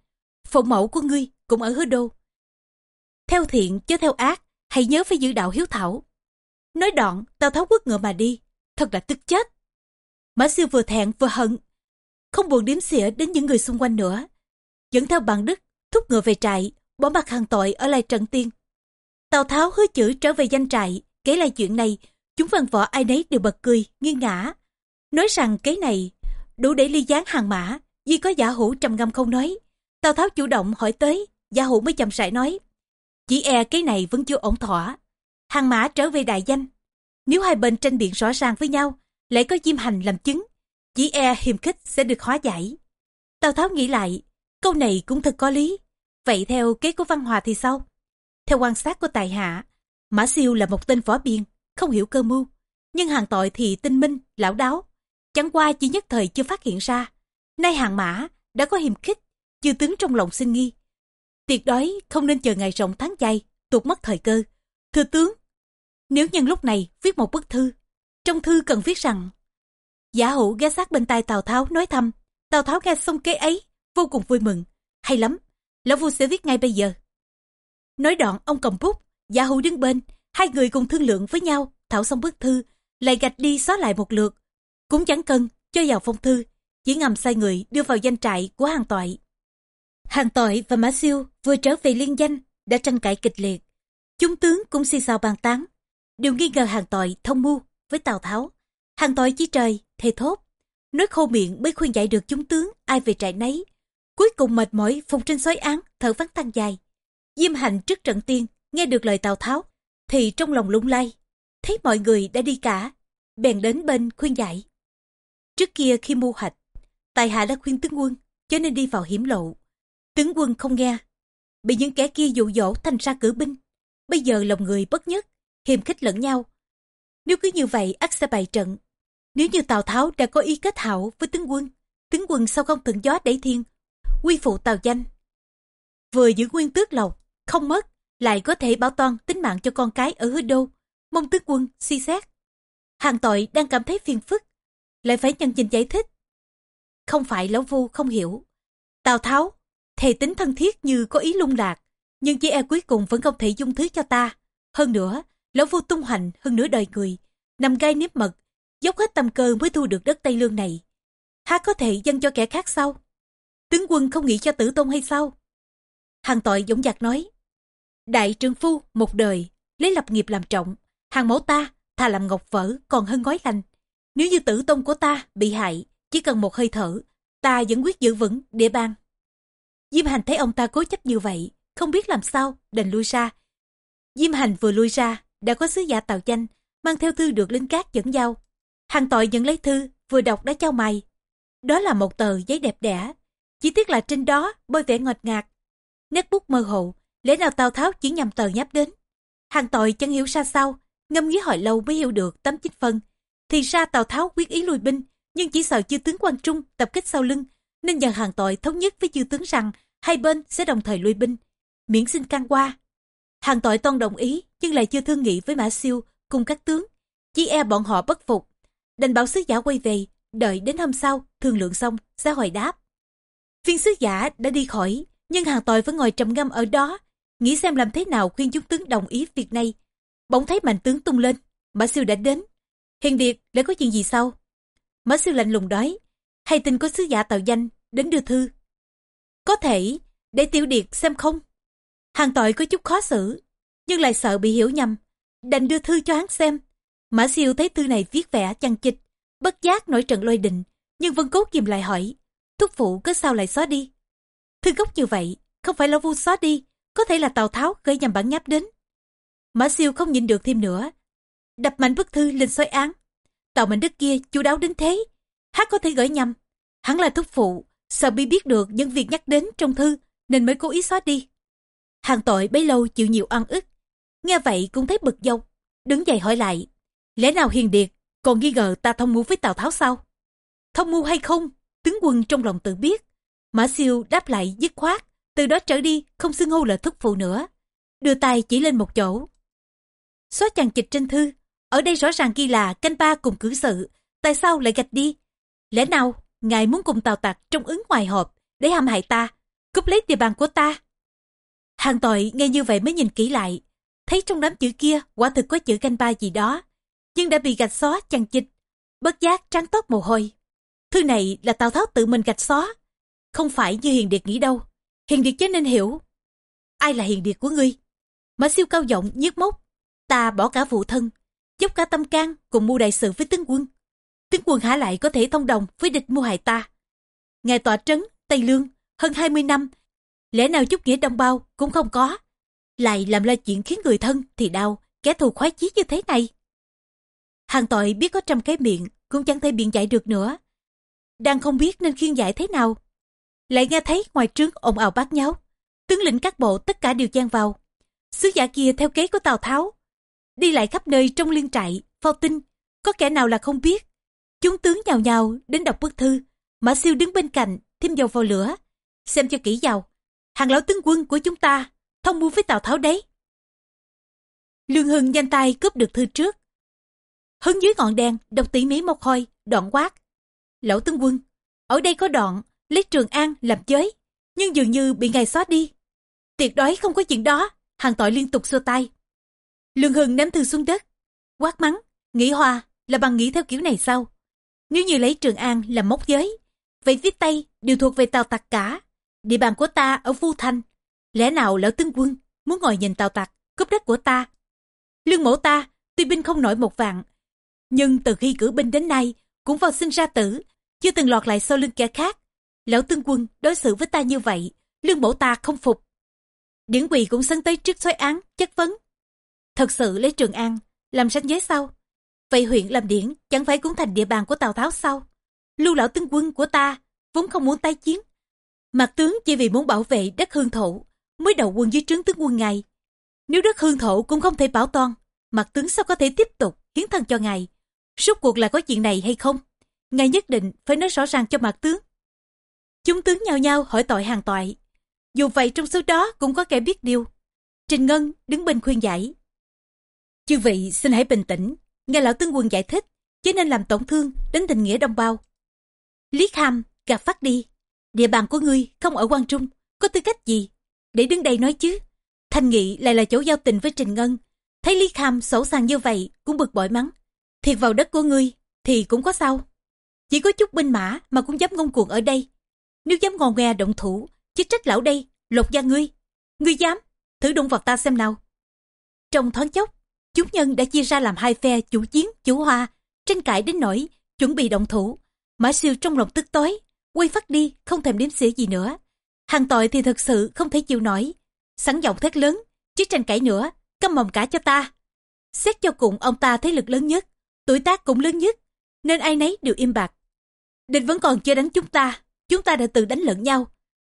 Phụ mẫu của ngươi cũng ở hứa đô. Theo thiện chứ theo ác, hãy nhớ phải giữ đạo hiếu thảo. Nói đoạn, Tào Tháo quất ngựa mà đi, thật là tức chết. Mã siêu vừa thẹn vừa hận, không buồn điếm xỉa đến những người xung quanh nữa. Dẫn theo bằng đức, thúc ngựa về trại, bỏ mặt hàng tội ở lại trận tiên. Tào Tháo hứa chữ trở về danh trại, kể lại chuyện này, chúng văn võ ai nấy đều bật cười, nghiêng ngã. Nói rằng cái này đủ để ly gián hàng mã, duy có giả hữu trầm ngâm không nói. Tào Tháo chủ động hỏi tới, giả hữu mới chậm rãi nói. Chỉ e cái này vẫn chưa ổn thỏa. Hàng mã trở về đại danh. Nếu hai bên tranh biện rõ ràng với nhau, lại có diêm hành làm chứng, chỉ e hiềm khích sẽ được hóa giải. Tào Tháo nghĩ lại, câu này cũng thật có lý. Vậy theo kế của Văn Hòa thì sao? Theo quan sát của Tài Hạ, Mã Siêu là một tên võ biên, không hiểu cơ mưu. Nhưng hàng tội thì tinh minh, lão đáo. Chẳng qua chỉ nhất thời chưa phát hiện ra. Nay hàng mã đã có hiềm khích, chưa tướng trong lòng sinh nghi. Tuyệt đối không nên chờ ngày rộng tháng dài, tuột mất thời cơ. Thưa tướng, nếu nhân lúc này viết một bức thư, trong thư cần viết rằng Giả hữu ghé sát bên tai Tào Tháo nói thăm. Tào Tháo nghe xong kế ấy, vô cùng vui mừng. Hay lắm, lão phu sẽ viết ngay bây giờ. Nói đoạn ông cầm bút, giả hữu đứng bên, hai người cùng thương lượng với nhau, thảo xong bức thư, lại gạch đi xóa lại một lượt. Cũng chẳng cần, cho vào phong thư, chỉ ngầm sai người đưa vào danh trại của hàng toại Hàng toại và Mã Siêu vừa trở về liên danh, đã tranh cãi kịch liệt. Chúng tướng cũng xì xào bàn tán, đều nghi ngờ hàng toại thông mưu với Tào Tháo. Hàng toại chỉ trời, thề thốt. Nói khô miệng mới khuyên giải được chúng tướng ai về trại nấy. Cuối cùng mệt mỏi phục trên xói án, thở vắng tăng dài. Diêm hành trước trận tiên, nghe được lời Tào Tháo, thì trong lòng lung lay. Thấy mọi người đã đi cả, bèn đến bên khuyên giải. Trước kia khi mưu hạch, tài hạ đã khuyên tướng quân, cho nên đi vào hiểm lộ. Tướng quân không nghe, bị những kẻ kia dụ dỗ thành ra cử binh. Bây giờ lòng người bất nhất, hiềm khích lẫn nhau. Nếu cứ như vậy ắt sẽ bày trận. Nếu như Tào Tháo đã có ý kết hảo với tướng quân, tướng quân sao không thuận gió đẩy thiên, quy phụ Tào danh. Vừa giữ nguyên tước lộc, không mất, lại có thể bảo toàn tính mạng cho con cái ở hứa đô. Mong tướng quân suy xét. Hàng tội đang cảm thấy phiền phức, lại phải nhân trình giải thích. Không phải lão vu không hiểu. Tào Tháo, thề tính thân thiết như có ý lung lạc, nhưng chỉ e cuối cùng vẫn không thể dung thứ cho ta. Hơn nữa, lão vu tung hoành hơn nửa đời người, nằm gai nếp mật, dốc hết tâm cơ mới thu được đất Tây Lương này. Há có thể dâng cho kẻ khác sao? Tướng quân không nghĩ cho tử tôn hay sao? Hàng tội dũng dạc nói, Đại trương phu một đời, lấy lập nghiệp làm trọng, hàng mẫu ta thà làm ngọc vỡ còn hơn gói lành. Nếu như tử tôn của ta bị hại, chỉ cần một hơi thở, ta vẫn quyết giữ vững địa bàn. Diêm Hành thấy ông ta cố chấp như vậy, không biết làm sao, đành lui ra. Diêm Hành vừa lui ra, đã có sứ giả tàu danh, mang theo thư được linh cát dẫn giao. Hàng tội nhận lấy thư, vừa đọc đã trao mày. Đó là một tờ giấy đẹp đẽ, chỉ tiếc là trên đó bôi vẻ ngọt ngạt. Nét bút mơ hồ, lẽ nào Tào Tháo chỉ nhằm tờ nháp đến. Hàng tội chẳng hiểu ra sao, ngâm nghĩ hỏi lâu mới hiểu được tấm chín phân. Thì ra Tào Tháo quyết ý lui binh, nhưng chỉ sợ chư tướng quan trung tập kích sau lưng, nên dần hàng tội thống nhất với chư tướng rằng hai bên sẽ đồng thời lui binh, miễn xin can qua. Hàng tội toan đồng ý, nhưng lại chưa thương nghị với Mã Siêu cùng các tướng, chỉ e bọn họ bất phục. Đành bảo sứ giả quay về, đợi đến hôm sau, thương lượng xong, sẽ hồi đáp. Viên sứ giả đã đi khỏi, nhưng hàng tội vẫn ngồi trầm ngâm ở đó, nghĩ xem làm thế nào khuyên chúng tướng đồng ý việc này. Bỗng thấy mạnh tướng tung lên, Mã Siêu đã đến. Hiền điệp lại có chuyện gì sao? Mã Siêu lạnh lùng nói, hay tin có sứ giả tạo danh, đến đưa thư. Có thể, để tiểu điệt xem không? Hàng tội có chút khó xử, nhưng lại sợ bị hiểu nhầm. Đành đưa thư cho hắn xem. Mã siêu thấy thư này viết vẽ chăn chịch, bất giác nổi trận lôi đình, nhưng vẫn cố kìm lại hỏi, thúc phụ cứ sao lại xóa đi? Thư gốc như vậy, không phải là vu xóa đi, có thể là Tào Tháo gửi nhầm bản nháp đến. Mã siêu không nhịn được thêm nữa, đập mạnh bức thư lên xói án. Tàu mệnh đức kia chú đáo đến thế, hát có thể gửi nhầm. Hắn là thúc phụ, sợ bị biết được những việc nhắc đến trong thư nên mới cố ý xóa đi. Hàng tội bấy lâu chịu nhiều ăn ức. Nghe vậy cũng thấy bực dọc, đứng dậy hỏi lại. Lẽ nào hiền điệt còn nghi ngờ ta thông mưu với Tào Tháo sao? Thông mưu hay không, tướng quân trong lòng tự biết. Mã siêu đáp lại dứt khoát, từ đó trở đi không xưng hô là thúc phụ nữa. Đưa tay chỉ lên một chỗ. Xóa chằng chịch trên thư, ở đây rõ ràng ghi là canh ba cùng cử sự, tại sao lại gạch đi? Lẽ nào ngài muốn cùng tào tặc trong ứng ngoài hộp để hãm hại ta, cướp lấy địa bàn của ta? Hàng tội nghe như vậy mới nhìn kỹ lại, thấy trong đám chữ kia quả thực có chữ canh ba gì đó, nhưng đã bị gạch xóa chằng chịch, bất giác trắng tóc mồ hôi. Thư này là Tào Tháo tự mình gạch xóa, không phải như Hiền Điệt nghĩ đâu. Hiền Điệt chớ nên hiểu. Ai là Hiền Điệt của ngươi? Mã siêu cao giọng nhiếc mốc, ta bỏ cả phụ thân, dốc cả tâm can cùng mua đại sự với tướng quân. Tướng quân hả lại có thể thông đồng với địch mua hại ta. Ngài tọa trấn, Tây Lương, hơn 20 năm, lẽ nào chút nghĩa đồng bao cũng không có. Lại làm ra chuyện khiến người thân thì đau, kẻ thù khoái chí như thế này. Hàng tội biết có trăm cái miệng, cũng chẳng thể biện giải được nữa. Đang không biết nên khiên giải thế nào. Lại nghe thấy ngoài trướng ồn ào bát nháo. Tướng lĩnh các bộ tất cả đều chen vào. Sứ giả kia theo kế của Tào Tháo. Đi lại khắp nơi trong liên trại, phao tin. Có kẻ nào là không biết. Chúng tướng nhào nhào đến đọc bức thư. Mã siêu đứng bên cạnh, thêm dầu vào lửa. Xem cho kỹ vào. Hàng lão tướng quân của chúng ta, thông mua với Tào Tháo đấy. Lương Hưng nhanh tay cướp được thư trước. Hứng dưới ngọn đèn, đọc tỉ mỉ một hồi, đoạn quát. Lão tướng quân, ở đây có đoạn, lấy Trường An làm giới, nhưng dường như bị ngài xóa đi. Tuyệt đối không có chuyện đó, hàng tội liên tục xua tay. Lương Hưng ném thư xuống đất, quát mắng, nghĩ hoa là bằng nghĩ theo kiểu này sao? Nếu như lấy Trường An làm mốc giới, vậy phía Tây đều thuộc về Tàu Tặc cả. Địa bàn của ta ở Vu Thanh. Lẽ nào lão tướng quân muốn ngồi nhìn Tàu Tặc, cướp đất của ta? Lương mẫu ta, tuy binh không nổi một vạn, nhưng từ khi cử binh đến nay, cũng vào sinh ra tử, chưa từng lọt lại sau lưng kẻ khác. Lão tướng quân đối xử với ta như vậy, lương mẫu ta không phục. Điển quỳ cũng sân tới trước xoáy án, chất vấn. Thật sự lấy Trường An, làm sanh giới sau Vậy huyện làm điển chẳng phải cũng thành địa bàn của Tào Tháo sao? Lưu lão tướng quân của ta vốn không muốn tái chiến. Mặt tướng chỉ vì muốn bảo vệ đất hương thổ mới đầu quân dưới trướng tướng quân ngài. Nếu đất hương thổ cũng không thể bảo toàn, mặt tướng sao có thể tiếp tục hiến thân cho ngài? Rốt cuộc là có chuyện này hay không? Ngài nhất định phải nói rõ ràng cho mặt tướng. Chúng tướng nhao nhao hỏi tội hàng toại. Dù vậy trong số đó cũng có kẻ biết điều. Trình Ngân đứng bên khuyên giải. Chư vị xin hãy bình tĩnh, nghe lão tướng quân giải thích, chứ nên làm tổn thương đến tình nghĩa đồng bào. Lý Kham gạt phát đi, địa bàn của ngươi không ở quan Trung, có tư cách gì để đứng đây nói chứ? Thanh Nghị lại là chỗ giao tình với Trình Ngân, thấy Lý Kham sổ sàng như vậy cũng bực bội mắng. Thiệt vào đất của ngươi thì cũng có sao. Chỉ có chút binh mã mà cũng dám ngông cuồng ở đây. Nếu dám ngò ngoe động thủ, chứ trách lão đây, lột da ngươi. Ngươi dám, thử đụng vào ta xem nào. Trong thoáng chốc, chúng nhân đã chia ra làm hai phe chủ chiến, chủ hoa, tranh cãi đến nỗi chuẩn bị động thủ. Mã siêu trong lòng tức tối, quay phát đi, không thèm đếm xỉa gì nữa. Hàng tội thì thật sự không thể chịu nổi. Sẵn giọng thét lớn, chứ tranh cãi nữa, câm mồm cả cho ta. Xét cho cùng ông ta thế lực lớn nhất, tuổi tác cũng lớn nhất, nên ai nấy đều im bặt. Địch vẫn còn chưa đánh chúng ta, chúng ta đã tự đánh lẫn nhau.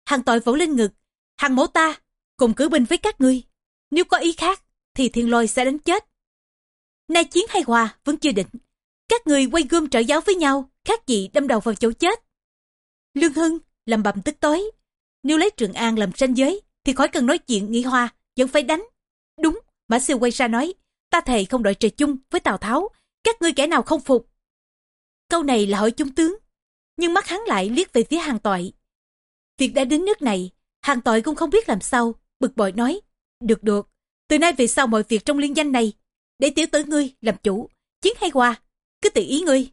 Hàng tội vỗ lên ngực, hàng mẫu ta, cùng cử binh với các ngươi. Nếu có ý khác, thì thiên lôi sẽ đánh chết. Nay chiến hay hòa vẫn chưa định. Các người quay gươm trợ giáo với nhau, khác gì đâm đầu vào chỗ chết. Lương Hưng làm bầm tức tối. Nếu lấy Trường An làm ranh giới, thì khỏi cần nói chuyện nghĩ hoa, vẫn phải đánh. Đúng, Mã Siêu quay ra nói, ta thề không đợi trời chung với Tào Tháo, các ngươi kẻ nào không phục. Câu này là hỏi trung tướng, nhưng mắt hắn lại liếc về phía hàng tội. Việc đã đến nước này, hàng tội cũng không biết làm sao, bực bội nói, được được, từ nay về sau mọi việc trong liên danh này, để tiểu tử ngươi làm chủ, chiến hay qua, cứ tự ý ngươi.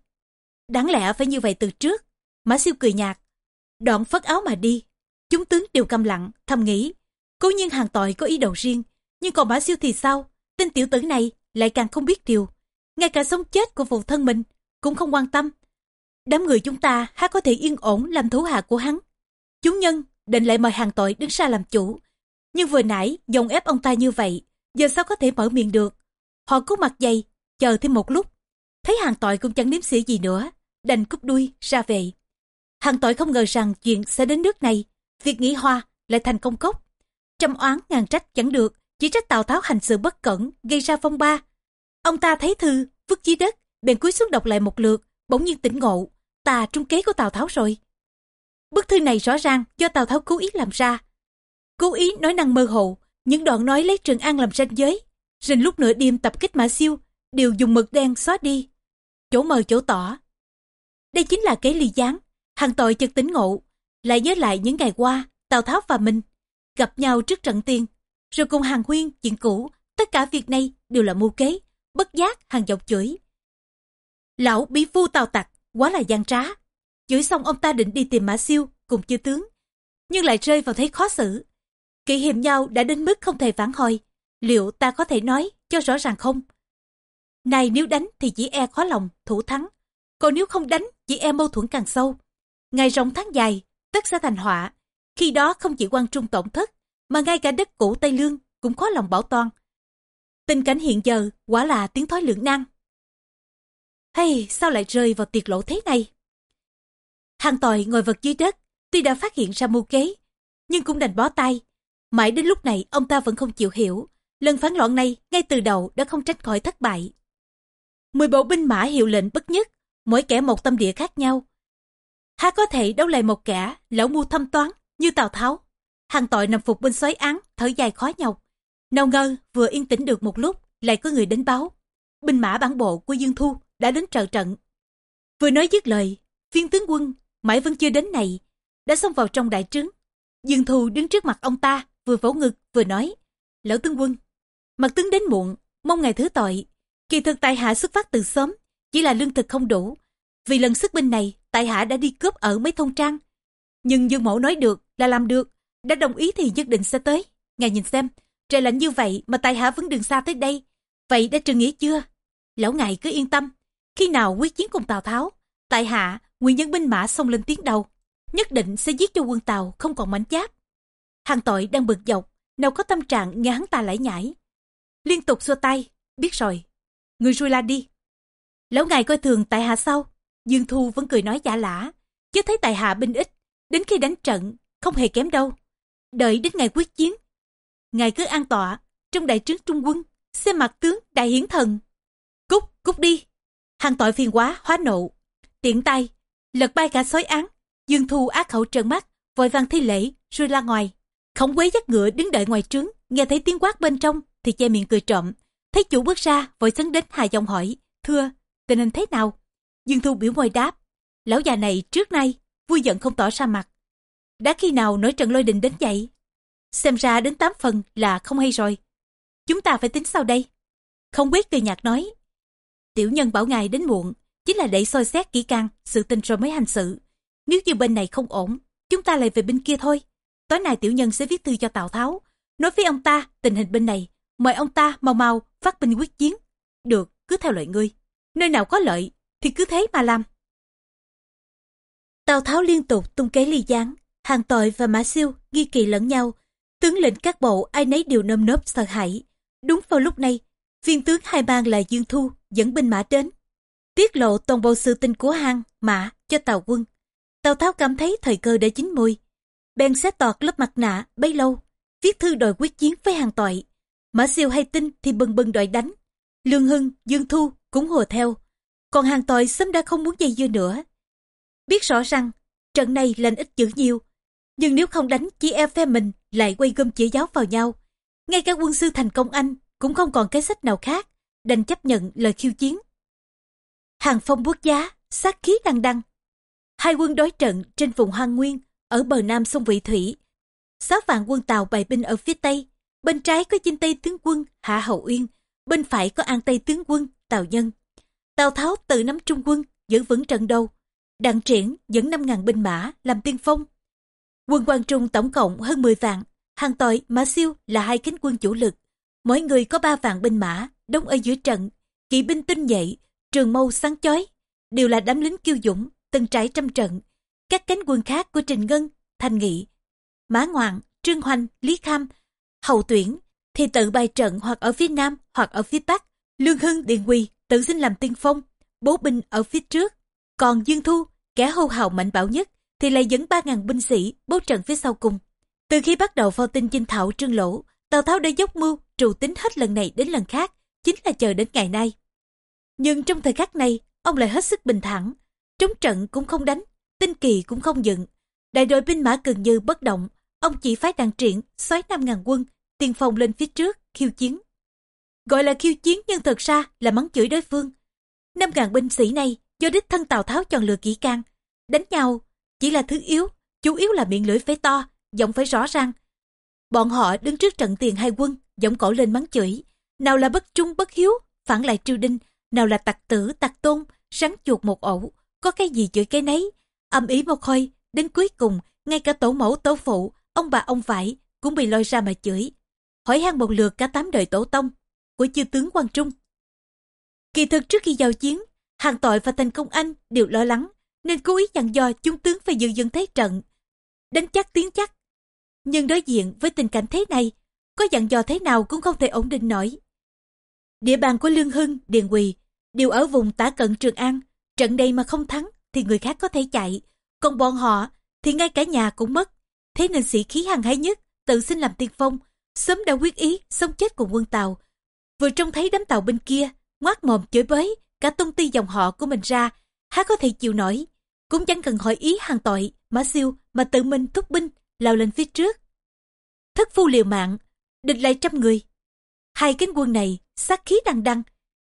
Đáng lẽ phải như vậy từ trước, Mã siêu cười nhạt, đoạn phất áo mà đi. Chúng tướng đều câm lặng, thầm nghĩ, cố nhiên hàng tội có ý đồ riêng, nhưng còn Mã siêu thì sao? Tên tiểu tử này lại càng không biết điều. Ngay cả sống chết của phụ thân mình cũng không quan tâm. Đám người chúng ta há có thể yên ổn làm thủ hạ của hắn. Chúng nhân định lại mời hàng tội đứng ra làm chủ. Nhưng vừa nãy dòng ép ông ta như vậy, giờ sao có thể mở miệng được. Họ cố mặt dày, chờ thêm một lúc. Thấy hàng tội cũng chẳng nếm xỉa gì nữa, đành cúp đuôi ra về. Hàng tội không ngờ rằng chuyện sẽ đến nước này, việc nghĩ hoa lại thành công cốc. Trăm oán ngàn trách chẳng được, chỉ trách Tào Tháo hành sự bất cẩn, gây ra phong ba. Ông ta thấy thư, vứt dưới đất, bèn cúi xuống đọc lại một lượt, bỗng nhiên tỉnh ngộ, ta trung kế của Tào Tháo rồi. Bức thư này rõ ràng do Tào Tháo cố ý làm ra. Cố ý nói năng mơ hồ, những đoạn nói lấy Trường An làm ranh giới. Rình lúc nửa đêm tập kích Mã Siêu, đều dùng mực đen xóa đi. Chỗ mờ chỗ tỏ. Đây chính là kế ly gián. Hàng tội chợt tỉnh ngộ, lại nhớ lại những ngày qua, Tào Tháo và mình gặp nhau trước trận tiên, rồi cùng hàng huyên, chuyện cũ, tất cả việc này đều là mưu kế, bất giác hàng dọc chửi. Lão bí phu tào tặc, quá là gian trá. Chửi xong ông ta định đi tìm Mã Siêu cùng chư tướng, nhưng lại rơi vào thấy khó xử. kỵ hiểm nhau đã đến mức không thể phản hồi, liệu ta có thể nói cho rõ ràng không? Này nếu đánh thì chỉ e khó lòng, thủ thắng, còn nếu không đánh chỉ e mâu thuẫn càng sâu. Ngày rộng tháng dài, tất sẽ thành họa, khi đó không chỉ quan trung tổn thất, mà ngay cả đất cũ Tây Lương cũng khó lòng bảo toàn. Tình cảnh hiện giờ quả là tiếng thói lưỡng nan. Hay sao lại rơi vào tiệt lộ thế này? Hàng tòi ngồi vật dưới đất, tuy đã phát hiện ra mưu kế, nhưng cũng đành bó tay. Mãi đến lúc này ông ta vẫn không chịu hiểu, lần phản loạn này ngay từ đầu đã không tránh khỏi thất bại. Mười bộ binh mã hiệu lệnh bất nhất, mỗi kẻ một tâm địa khác nhau. Há có thể đấu lại một kẻ lão mưu thâm toán như Tào Tháo. Hàng tội nằm phục bên xoáy án, thở dài khó nhọc. Nào ngờ vừa yên tĩnh được một lúc, lại có người đến báo. Binh mã bản bộ của Dương Thu đã đến trợ trận. Vừa nói dứt lời, viên tướng quân mãi vẫn chưa đến này, đã xông vào trong đại trướng. Dương Thu đứng trước mặt ông ta, vừa vỗ ngực vừa nói, lão tướng quân, mặt tướng đến muộn, mong ngài thứ tội. Kỳ thực tại hạ xuất phát từ sớm, chỉ là lương thực không đủ. Vì lần xuất binh này, tại hạ đã đi cướp ở mấy thôn trang. Nhưng Dương Mẫu nói được là làm được, đã đồng ý thì nhất định sẽ tới. Ngài nhìn xem, trời lạnh như vậy mà tài hạ vẫn đường xa tới đây. Vậy đã trừ nghĩa chưa? Lão ngài cứ yên tâm, khi nào quyết chiến cùng Tào Tháo, tại hạ, nguyên nhân binh mã xông lên tiếng đầu, nhất định sẽ giết cho quân Tàu không còn mảnh giáp. Hàng tội đang bực dọc, nào có tâm trạng nghe hắn ta lải nhải. Liên tục xua tay, biết rồi, người rui la đi. Lão ngài coi thường tại hạ sau, Dương Thu vẫn cười nói giả lả, chứ thấy tại hạ binh ít, đến khi đánh trận, không hề kém đâu. Đợi đến ngày quyết chiến, ngài cứ an tọa, trong đại trướng trung quân, xem mặt tướng đại hiển thần. Cút, cút đi. Hàng tội phiền quá, hóa nộ. Tiện tay, lật bay cả sói án. Dương Thu ác khẩu trợn mắt, vội vàng thi lễ, rồi ra ngoài. Khổng quế dắt ngựa đứng đợi ngoài trướng, nghe thấy tiếng quát bên trong, thì che miệng cười trộm. Thấy chủ bước ra, vội sấn đến hà giọng hỏi, thưa, tình hình thế nào? Dương Thu biểu môi đáp, lão già này trước nay, vui giận không tỏ ra mặt. Đã khi nào nổi trận lôi đình đến vậy? Xem ra đến tám phần là không hay rồi. Chúng ta phải tính sau đây. Không biết cười nhạt nói, Tiểu nhân bảo ngài đến muộn, chính là để soi xét kỹ càng sự tình rồi mới hành sự. Nếu như bên này không ổn, chúng ta lại về bên kia thôi. Tối nay tiểu nhân sẽ viết thư cho Tào Tháo, nói với ông ta tình hình bên này, mời ông ta mau mau phát binh quyết chiến. Được, cứ theo lời ngươi. Nơi nào có lợi thì cứ thế mà làm. Tào Tháo liên tục tung kế ly gián, hàng tội và mã siêu ghi kỳ lẫn nhau. Tướng lĩnh các bộ ai nấy đều nơm nớp sợ hãi. Đúng vào lúc này, viên tướng hai bang là Dương Thu dẫn binh mã đến. Tiết lộ toàn bộ sự tình của hang, mã cho Tào quân. Tào Tháo cảm thấy thời cơ đã chín mùi. Bèn xé tọt lớp mặt nạ bấy lâu, viết thư đòi quyết chiến với hàng tội. Mã siêu hay tin thì bừng bừng đòi đánh. Lương Hưng, Dương Thu cũng hùa theo. Còn hàng tội sớm đã không muốn dây dưa nữa. Biết rõ rằng trận này lành ít dữ nhiều. Nhưng nếu không đánh chỉ e phe mình lại quay gom chỉ giáo vào nhau. Ngay cả quân sư thành công anh cũng không còn cái sách nào khác, đành chấp nhận lời khiêu chiến. Hàng phong quốc giá, sát khí đăng đăng. Hai quân đối trận trên vùng hoang nguyên, ở bờ nam sông Vị Thủy. Sáu vạn quân Tàu bày binh ở phía tây, bên trái có chinh tây tướng quân Hạ Hậu Uyên, bên phải có an tây tướng quân Tào Nhân. Tào Tháo tự nắm trung quân, giữ vững trận đầu. Đặng triển dẫn 5.000 binh mã làm tiên phong. Quân quan trung tổng cộng hơn 10 vạn, hàng tội Mã Siêu là hai cánh quân chủ lực. Mỗi người có 3 vạn binh mã, đóng ở giữa trận, kỵ binh tinh nhạy, trường mâu sáng chói, đều là đám lính kiêu dũng, từng trải trăm trận. Các cánh quân khác của Trình Ngân, Thành Nghị, Mã Ngoạn, Trương Hoành, Lý Kham, Hậu Tuyển thì tự bài trận hoặc ở phía Nam hoặc ở phía Bắc. Lương Hưng, Điện Quỳ tự xin làm tiên phong, bố binh ở phía trước. Còn Dương Thu, kẻ hô hào mạnh bạo nhất, thì lại dẫn 3.000 binh sĩ bố trận phía sau cùng. Từ khi bắt đầu phao tin chinh thảo trương lỗ, Tào Tháo đã dốc mưu trù tính hết lần này đến lần khác, chính là chờ đến ngày nay. Nhưng trong thời khắc này, ông lại hết sức bình thản, trống trận cũng không đánh, tinh kỳ cũng không dựng. Đại đội binh mã gần như bất động, ông chỉ phái đàn triển xoáy 5.000 quân, tiên phong lên phía trước, khiêu chiến. Gọi là khiêu chiến nhưng thật ra là mắng chửi đối phương. 5.000 binh sĩ này do đích thân Tào Tháo chọn lựa kỹ càng. Đánh nhau chỉ là thứ yếu, chủ yếu là miệng lưỡi phải to, giọng phải rõ ràng. Bọn họ đứng trước trận tiền hai quân, giọng cổ lên mắng chửi. Nào là bất trung bất hiếu, phản lại triều đinh, nào là tặc tử tặc tôn, rắn chuột một ổ, có cái gì chửi cái nấy. Âm ý một hồi, đến cuối cùng, ngay cả tổ mẫu tổ phụ, ông bà ông vải cũng bị lôi ra mà chửi. Hỏi han một lượt cả tám đời tổ tông của chư tướng quan Trung. Kỳ thực trước khi giao chiến, hàng tội và thành công anh đều lo lắng, nên cố ý dặn dò chúng tướng phải giữ dân thế trận. Đánh chắc tiến chắc. Nhưng đối diện với tình cảnh thế này, có dặn dò thế nào cũng không thể ổn định nổi. Địa bàn của Lương Hưng, Điền Quỳ đều ở vùng tả cận Trường An. Trận đây mà không thắng thì người khác có thể chạy. Còn bọn họ thì ngay cả nhà cũng mất. Thế nên sĩ khí hăng hái nhất tự xin làm tiên phong. Sớm đã quyết ý sống chết cùng quân Tàu. Vừa trông thấy đám tàu bên kia, ngoác mồm chửi bới, cả tung ti dòng họ của mình ra. Há có thể chịu nổi. Cũng chẳng cần hỏi ý hàng tội, mã siêu mà tự mình thúc binh, lao lên phía trước. Thất phu liều mạng, địch lại trăm người. Hai cánh quân này sát khí đằng đằng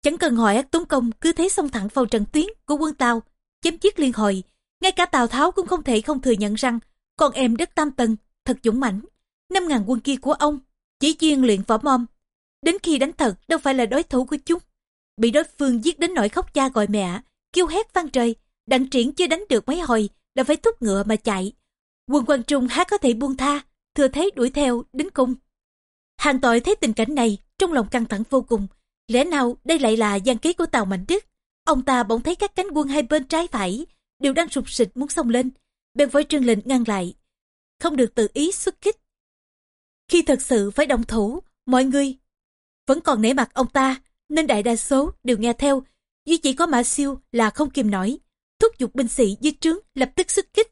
chẳng cần hỏi ác tốn công cứ thế xông thẳng vào trận tuyến của quân tàu chém giết liên hồi ngay cả tào tháo cũng không thể không thừa nhận rằng con em đất tam tần thật dũng mãnh năm ngàn quân kia của ông chỉ chuyên luyện võ mom đến khi đánh thật đâu phải là đối thủ của chúng bị đối phương giết đến nỗi khóc cha gọi mẹ kêu hét vang trời đặng triển chưa đánh được mấy hồi đã phải thúc ngựa mà chạy quân quan trung há có thể buông tha thừa thế đuổi theo đến cung. hàng tội thấy tình cảnh này trong lòng căng thẳng vô cùng. Lẽ nào đây lại là gian kế của Tàu Mạnh Đức? Ông ta bỗng thấy các cánh quân hai bên trái phải đều đang sụp sịch muốn xông lên. Bèn với trương lệnh ngăn lại. Không được tự ý xuất kích. Khi thật sự phải đồng thủ, mọi người vẫn còn nể mặt ông ta, nên đại đa số đều nghe theo. Duy chỉ có Mã Siêu là không kìm nổi. Thúc giục binh sĩ dưới trướng lập tức xuất kích.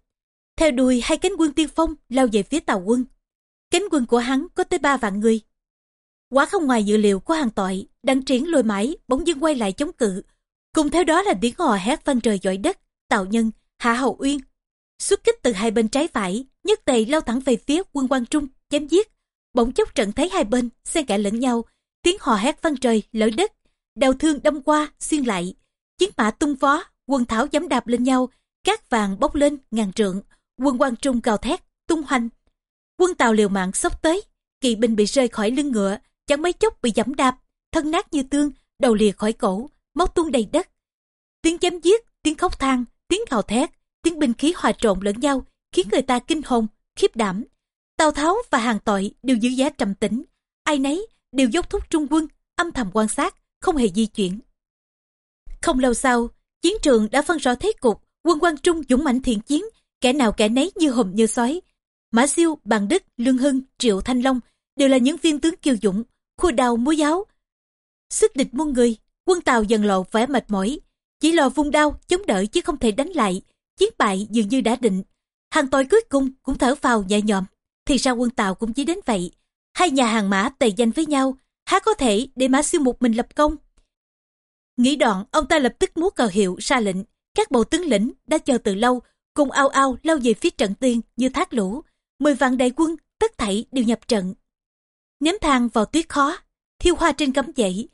Theo đuôi hai cánh quân tiên phong lao về phía tàu quân. Cánh quân của hắn có tới ba vạn người. Quá không ngoài dự liệu của hàng tội, đang triển lôi mãi, bỗng dưng quay lại chống cự. Cùng theo đó là tiếng hò hét vang trời dội đất, tạo nhân, hạ hậu uyên. Xuất kích từ hai bên trái phải, nhất tề lao thẳng về phía quân quan trung, chém giết. Bỗng chốc trận thấy hai bên, xen kẽ lẫn nhau, tiếng hò hét vang trời, lỡ đất. Đào thương đâm qua, xuyên lại. Chiến mã tung phó, quân thảo giẫm đạp lên nhau, cát vàng bốc lên, ngàn trượng. Quân quan trung gào thét, tung hoành. Quân tàu liều mạng xốc tới, kỵ binh bị rơi khỏi lưng ngựa, chẳng mấy chốc bị giẫm đạp, thân nát như tương, đầu lìa khỏi cổ, máu tuôn đầy đất. Tiếng chém giết, tiếng khóc than, tiếng gào thét, tiếng binh khí hòa trộn lẫn nhau, khiến người ta kinh hồn, khiếp đảm. Tào Tháo và hàng tội đều giữ giá trầm tĩnh, ai nấy đều dốc thúc trung quân, âm thầm quan sát, không hề di chuyển. Không lâu sau, chiến trường đã phân rõ thế cục, quân quan trung dũng mãnh thiện chiến, kẻ nào kẻ nấy như hùm như sói. Mã Siêu, Bàn Đức, Lương Hưng, Triệu Thanh Long đều là những viên tướng kiêu dũng, khua đào múa giáo. Sức địch muôn người, quân Tàu dần lộ vẻ mệt mỏi, chỉ lo vung đao chống đỡ chứ không thể đánh lại, chiến bại dường như đã định. Hàng tôi cuối cùng cũng thở phào nhẹ nhõm, thì sao quân Tàu cũng chỉ đến vậy. Hai nhà hàng mã tề danh với nhau, há có thể để Mã Siêu một mình lập công. Nghĩ đoạn, ông ta lập tức múa cờ hiệu ra lệnh, các bộ tướng lĩnh đã chờ từ lâu, cùng ao ao lao về phía trận tiên như thác lũ. Mười vạn đại quân, tất thảy đều nhập trận. Ném thang vào tuyết khó, thiêu hoa trên cấm dãy.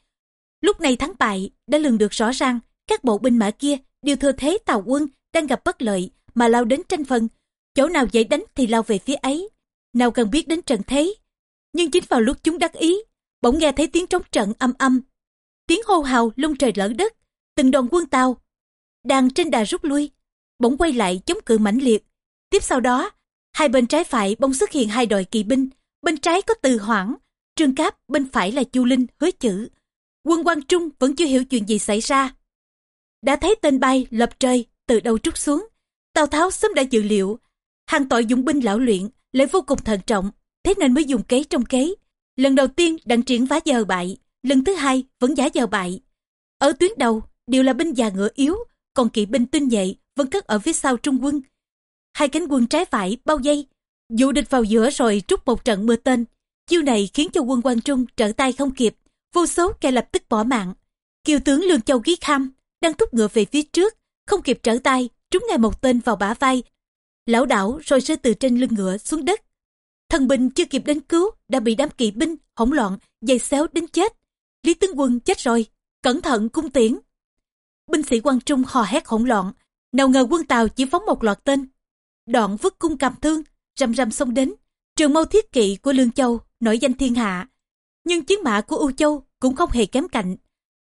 Lúc này thắng bại đã lường được rõ ràng, các bộ binh mã kia đều thừa thế tàu quân đang gặp bất lợi mà lao đến tranh phân Chỗ nào dễ đánh thì lao về phía ấy. Nào cần biết đến trận thế. Nhưng chính vào lúc chúng đắc ý, bỗng nghe thấy tiếng trống trận âm âm. Tiếng hô hào lung trời lở đất, từng đoàn quân tàu. Đang trên đà rút lui, bỗng quay lại chống cự mãnh liệt. Tiếp sau đó, hai bên trái phải bỗng xuất hiện hai đội kỵ binh. Bên trái có Từ Hoảng, Trương Cáp, bên phải là Chu Linh, hứa chữ. Quân Quang Trung vẫn chưa hiểu chuyện gì xảy ra. Đã thấy tên bay lập trời từ đâu trút xuống. Tào Tháo sớm đã dự liệu. Hàng tội dụng binh lão luyện lại vô cùng thận trọng, thế nên mới dùng kế trong kế. Lần đầu tiên đặng triển vá giờ bại, lần thứ hai vẫn giả giờ bại. Ở tuyến đầu đều là binh già ngựa yếu, còn kỵ binh tinh nhuệ vẫn cất ở phía sau trung quân. Hai cánh quân trái phải bao dây, dụ địch vào giữa rồi trút một trận mưa tên. Chiêu này khiến cho quân quan trung trở tay không kịp, vô số kẻ lập tức bỏ mạng. Kiều tướng Lương Châu Ký Kham đang thúc ngựa về phía trước, không kịp trở tay, trúng ngay một tên vào bả vai. Lão đảo rồi rơi từ trên lưng ngựa xuống đất. Thần binh chưa kịp đến cứu, đã bị đám kỵ binh, hỗn loạn, dày xéo đến chết. Lý tướng quân chết rồi, cẩn thận cung tiễn. Binh sĩ quan trung hò hét hỗn loạn, nào ngờ quân Tàu chỉ phóng một loạt tên. Đoạn vứt cung cầm thương, rầm rầm xông đến. Trường mâu thiết kỵ của Lương Châu nổi danh thiên hạ. Nhưng chiến mã của U Châu cũng không hề kém cạnh.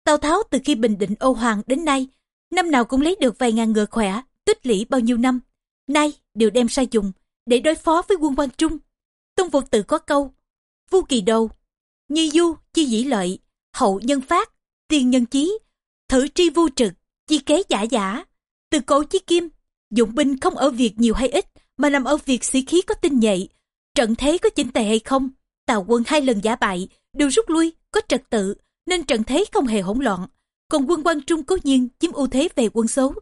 Tào Tháo từ khi bình định Âu Hoàng đến nay, năm nào cũng lấy được vài ngàn ngựa khỏe, tích lũy bao nhiêu năm. Nay đều đem sai dùng để đối phó với quân quan trung. Tông Phật tự có câu, vu kỳ đầu, như du chi dĩ lợi, hậu nhân phát, tiền nhân chí, thử tri vu trực, chi kế giả giả. Từ cổ chí kim, dụng binh không ở việc nhiều hay ít, mà nằm ở việc sĩ khí có tinh nhạy. Trận thế có chỉnh tề hay không, tào quân hai lần giả bại, đều rút lui, có trật tự, nên trận thế không hề hỗn loạn. Còn quân quan trung cố nhiên chiếm ưu thế về quân số,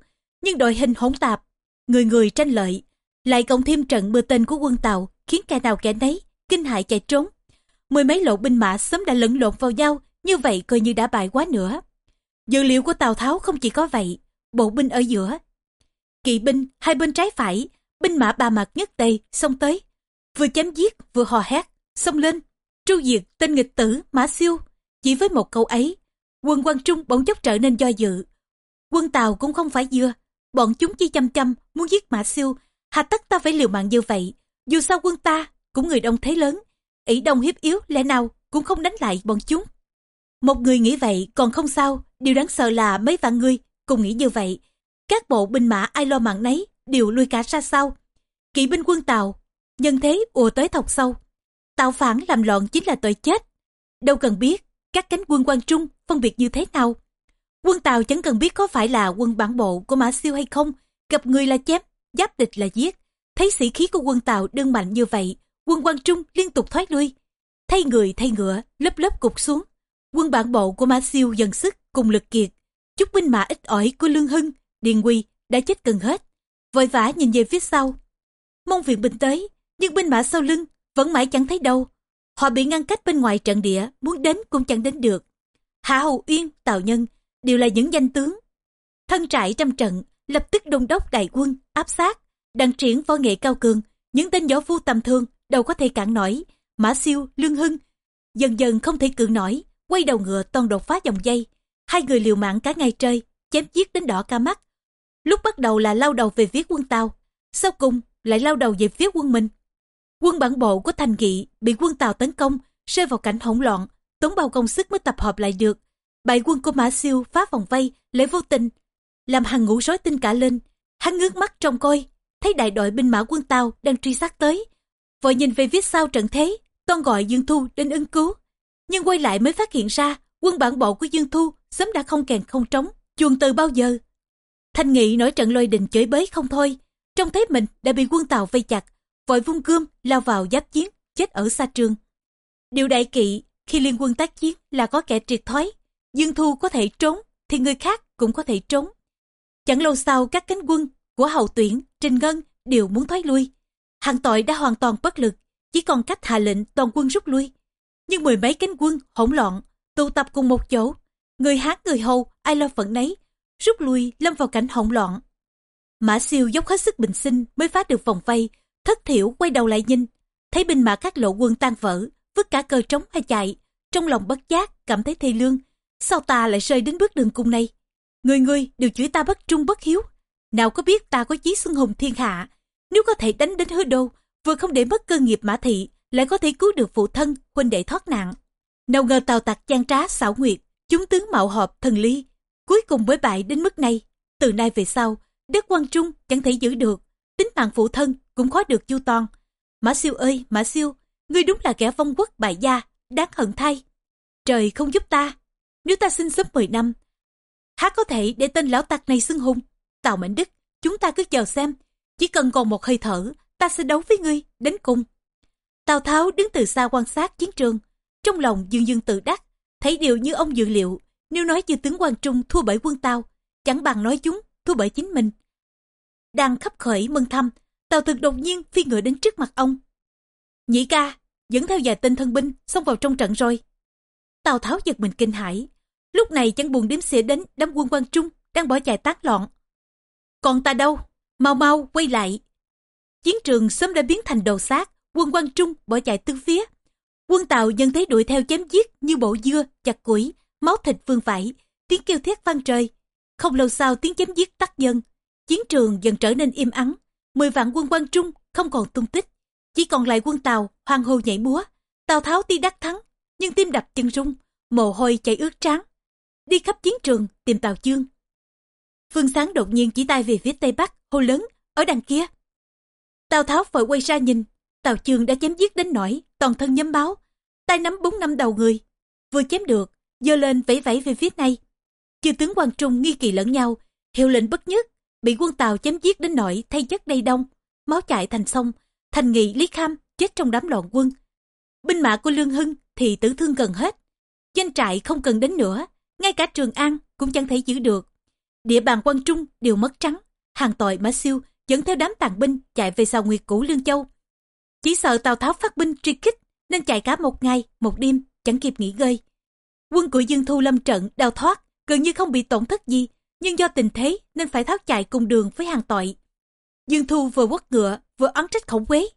nhưng đội hình hỗn tạp, người người tranh lợi, lại cộng thêm trận mưa tên của quân tàu khiến kẻ nào kẻ nấy kinh hại chạy trốn. Mười mấy lộ binh mã sớm đã lẫn lộn vào nhau, như vậy coi như đã bại quá nữa. Dự liệu của Tào Tháo không chỉ có vậy, bộ binh ở giữa. Kỵ binh hai bên trái phải, binh mã ba mặt nhất tây xông tới, vừa chém giết vừa hò hét, xông lên, tru diệt tên nghịch tử Mã Siêu. Chỉ với một câu ấy, quân quan trung bỗng chốc trở nên do dự. Quân Tàu cũng không phải dưa, bọn chúng chỉ chăm chăm muốn giết Mã Siêu, hà tất ta phải liều mạng như vậy. Dù sao quân ta cũng người đông thế lớn, ỷ đông hiếp yếu lẽ nào cũng không đánh lại bọn chúng. Một người nghĩ vậy còn không sao, điều đáng sợ là mấy vạn người cùng nghĩ như vậy. Các bộ binh mã ai lo mạng nấy đều lui cả ra sau. Kỵ binh quân Tàu, nhân thế ùa tới thọc sâu. Tạo phản làm loạn chính là tội chết. Đâu cần biết các cánh quân quan trung phân biệt như thế nào. Quân Tàu chẳng cần biết có phải là quân bản bộ của Mã Siêu hay không, gặp người là chém, giáp địch là giết. Thấy sĩ khí của quân Tàu đương mạnh như vậy, quân quan trung liên tục thoát lui. Thay người thay ngựa, lớp lớp cục xuống. Quân bản bộ của Mã Siêu dần sức cùng lực kiệt. Chút binh mã ít ỏi của Lương Hưng, Điền Quy đã chết gần hết. Vội vã nhìn về phía sau. Mong viện binh tới, nhưng binh mã sau lưng vẫn mãi chẳng thấy đâu. Họ bị ngăn cách bên ngoài trận địa, muốn đến cũng chẳng đến được. Hạ Hầu Uyên, Tào Nhân đều là những danh tướng. Thân trại trăm trận, lập tức đông đốc đại quân, áp sát, đang triển võ nghệ cao cường, những tên võ phu tầm thường đâu có thể cản nổi. Mã Siêu, Lương Hưng, dần dần không thể cự nổi, quay đầu ngựa toàn đột phá dòng dây. Hai người liều mạng cả ngày trời, chém giết đến đỏ cả mắt. Lúc bắt đầu là lao đầu về phía quân Tàu, sau cùng lại lao đầu về phía quân mình. Quân bản bộ của Thành Nghị bị quân Tàu tấn công, rơi vào cảnh hỗn loạn, tốn bao công sức mới tập hợp lại được. Bại quân của Mã Siêu phá vòng vây, lấy vô tình, làm hàng ngũ rối tinh cả lên. Hắn ngước mắt trông coi, thấy đại đội binh mã quân Tàu đang truy sát tới. vội nhìn về phía sau trận thế, toan gọi Dương Thu đến ứng cứu. Nhưng quay lại mới phát hiện ra, quân bản bộ của Dương Thu sớm đã không kèn không trống, chuồng từ bao giờ. Thanh Nghị nổi trận lôi đình chửi bới không thôi, trông thấy mình đã bị quân Tàu vây chặt, vội vung gươm lao vào giáp chiến, chết ở xa trường. Điều đại kỵ khi liên quân tác chiến là có kẻ triệt thoái, Dương Thu có thể trốn, thì người khác cũng có thể trốn. Chẳng lâu sau các cánh quân của hậu tuyển, Trình Ngân đều muốn thoái lui. Hàng tội đã hoàn toàn bất lực, chỉ còn cách hạ lệnh toàn quân rút lui. Nhưng mười mấy cánh quân hỗn loạn, tụ tập cùng một chỗ. Người Hán người Hầu, ai lo phận nấy, rút lui lâm vào cảnh hỗn loạn. Mã siêu dốc hết sức bình sinh mới phá được vòng vây, thất thiểu quay đầu lại nhìn, thấy binh mã các lộ quân tan vỡ, vứt cả cờ trống hay chạy, trong lòng bất giác cảm thấy thê lương. Sao ta lại rơi đến bước đường cung này? Người người đều chửi ta bất trung bất hiếu. Nào có biết ta có chí xuân hùng thiên hạ. Nếu có thể đánh đến hứa đô, vừa không để mất cơ nghiệp mã thị, lại có thể cứu được phụ thân, huynh đệ thoát nạn. Nào ngờ tàu tặc gian trá xảo nguyệt, chúng tướng mạo họp thần ly. Cuối cùng mới bại đến mức này. Từ nay về sau, đất quan trung chẳng thể giữ được. Tính mạng phụ thân cũng khó được chu toàn. Mã siêu ơi, mã siêu, ngươi đúng là kẻ vong quốc bại gia, đáng hận thay. Trời không giúp ta, nếu ta sinh sớm 10 năm, há có thể để tên lão tặc này xưng hùng. Tào Mệnh Đức, chúng ta cứ chờ xem, chỉ cần còn một hơi thở, ta sẽ đấu với ngươi, đến cùng. Tào Tháo đứng từ xa quan sát chiến trường, trong lòng dương dương tự đắc, thấy điều như ông dự liệu, nếu nói chư tướng quan Trung thua bởi quân Tào, chẳng bằng nói chúng thua bởi chính mình. Đang khắp khởi mừng thăm, Tào Thực đột nhiên phi ngựa đến trước mặt ông. Nhĩ ca, dẫn theo vài tên thân binh xông vào trong trận rồi. Tào Tháo giật mình kinh hãi. Lúc này chẳng buồn đếm xỉa đến đám quân quan trung đang bỏ chạy tán loạn. Còn ta đâu? Mau mau quay lại. Chiến trường sớm đã biến thành đồ xác, quân quan trung bỏ chạy tứ phía. Quân Tàu nhân thấy đuổi theo chém giết như bộ dưa, chặt củi, máu thịt vương vãi, tiếng kêu thét vang trời. Không lâu sau tiếng chém giết tắt dần. Chiến trường dần trở nên im ắng. Mười vạn quân quan trung không còn tung tích. Chỉ còn lại quân Tàu hoang hô nhảy múa. Tào Tháo tuy đắc thắng, nhưng tim đập chân rung, mồ hôi chảy ướt trán. Đi khắp chiến trường tìm Tào Chương. Phương Sáng đột nhiên chỉ tay về phía tây bắc, hô lớn, ở đằng kia. Tào Tháo vội quay ra nhìn, Tào Chương đã chém giết đến nỗi toàn thân nhấm máu, tay nắm bốn năm đầu người, vừa chém được, giơ lên vẫy vẫy về phía này. Chư tướng quan trung nghi kỳ lẫn nhau, hiệu lệnh bất nhất, bị quân Tào chém giết đến nỗi thay chất đầy đông, máu chảy thành sông, thành nghị Lý Kham chết trong đám loạn quân. Binh mã của Lương Hưng thì tử thương gần hết. Danh trại không cần đến nữa, ngay cả Trường An cũng chẳng thể giữ được. Địa bàn quan trung đều mất trắng, hàng tội Mã Siêu dẫn theo đám tàn binh chạy về sau Nguyệt Cũ Lương Châu. Chỉ sợ Tào Tháo phát binh truy kích nên chạy cả một ngày, một đêm, chẳng kịp nghỉ ngơi. Quân của Dương Thu lâm trận đào thoát, gần như không bị tổn thất gì, nhưng do tình thế nên phải tháo chạy cùng đường với hàng tội. Dương Thu vừa quất ngựa, vừa ấn trách khổng quế.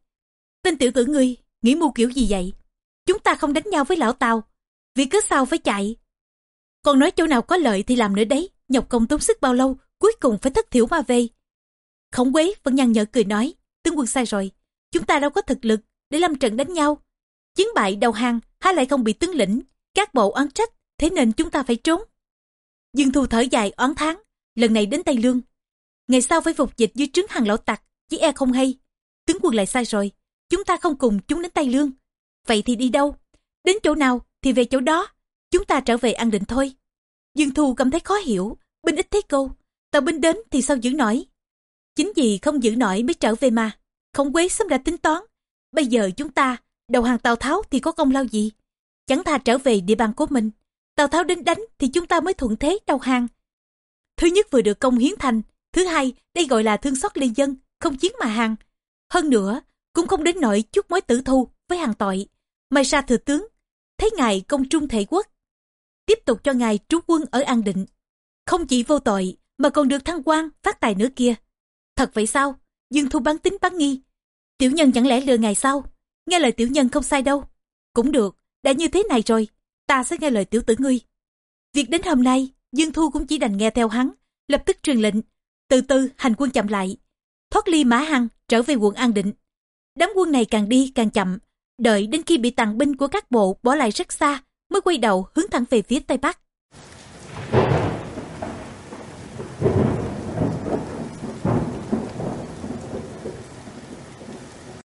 Tên tiểu tử ngươi, nghĩ mưu kiểu gì vậy? Chúng ta không đánh nhau với lão Tào, vì cứ sao phải chạy. Còn nói chỗ nào có lợi thì làm nữa đấy, nhọc công tốn sức bao lâu, cuối cùng phải thất thiểu mà về. Khổng quế vẫn nhăn nhở cười nói, tướng quân sai rồi, chúng ta đâu có thực lực để lâm trận đánh nhau. Chiến bại đầu hàng, há lại không bị tướng lĩnh, các bộ oán trách, thế nên chúng ta phải trốn. Dương Thu thở dài oán tháng, lần này đến Tây Lương. Ngày sau phải phục dịch dưới trướng hàng lão tặc, chỉ e không hay. Tướng quân lại sai rồi, chúng ta không cùng chúng đến Tây Lương. Vậy thì đi đâu? Đến chỗ nào thì về chỗ đó. Chúng ta trở về an định thôi. Dương Thu cảm thấy khó hiểu, binh ít thấy câu. Tàu binh đến thì sao giữ nổi? Chính vì không giữ nổi mới trở về mà. Không quế sớm đã tính toán. Bây giờ chúng ta, đầu hàng Tào Tháo thì có công lao gì? Chẳng thà trở về địa bàn của mình. Tào Tháo đến đánh thì chúng ta mới thuận thế đầu hàng. Thứ nhất vừa được công hiến thành. Thứ hai, đây gọi là thương xót liên dân, không chiến mà hàng. Hơn nữa, cũng không đến nỗi chút mối tử thu với hàng tội. May ra thừa tướng, thấy ngài công trung thể quốc. Tiếp tục cho ngài trú quân ở An Định. Không chỉ vô tội, mà còn được thăng quan phát tài nữa kia. Thật vậy sao? Dương Thu bán tính bán nghi. Tiểu nhân chẳng lẽ lừa ngài sao? Nghe lời tiểu nhân không sai đâu. Cũng được, đã như thế này rồi, ta sẽ nghe lời tiểu tử ngươi. Việc đến hôm nay, Dương Thu cũng chỉ đành nghe theo hắn, lập tức truyền lệnh, từ từ hành quân chậm lại. Thoát ly Mã Hằng, trở về quận An Định. Đám quân này càng đi càng chậm, đợi đến khi bị tàn binh của các bộ bỏ lại rất xa, mới quay đầu hướng thẳng về phía Tây Bắc.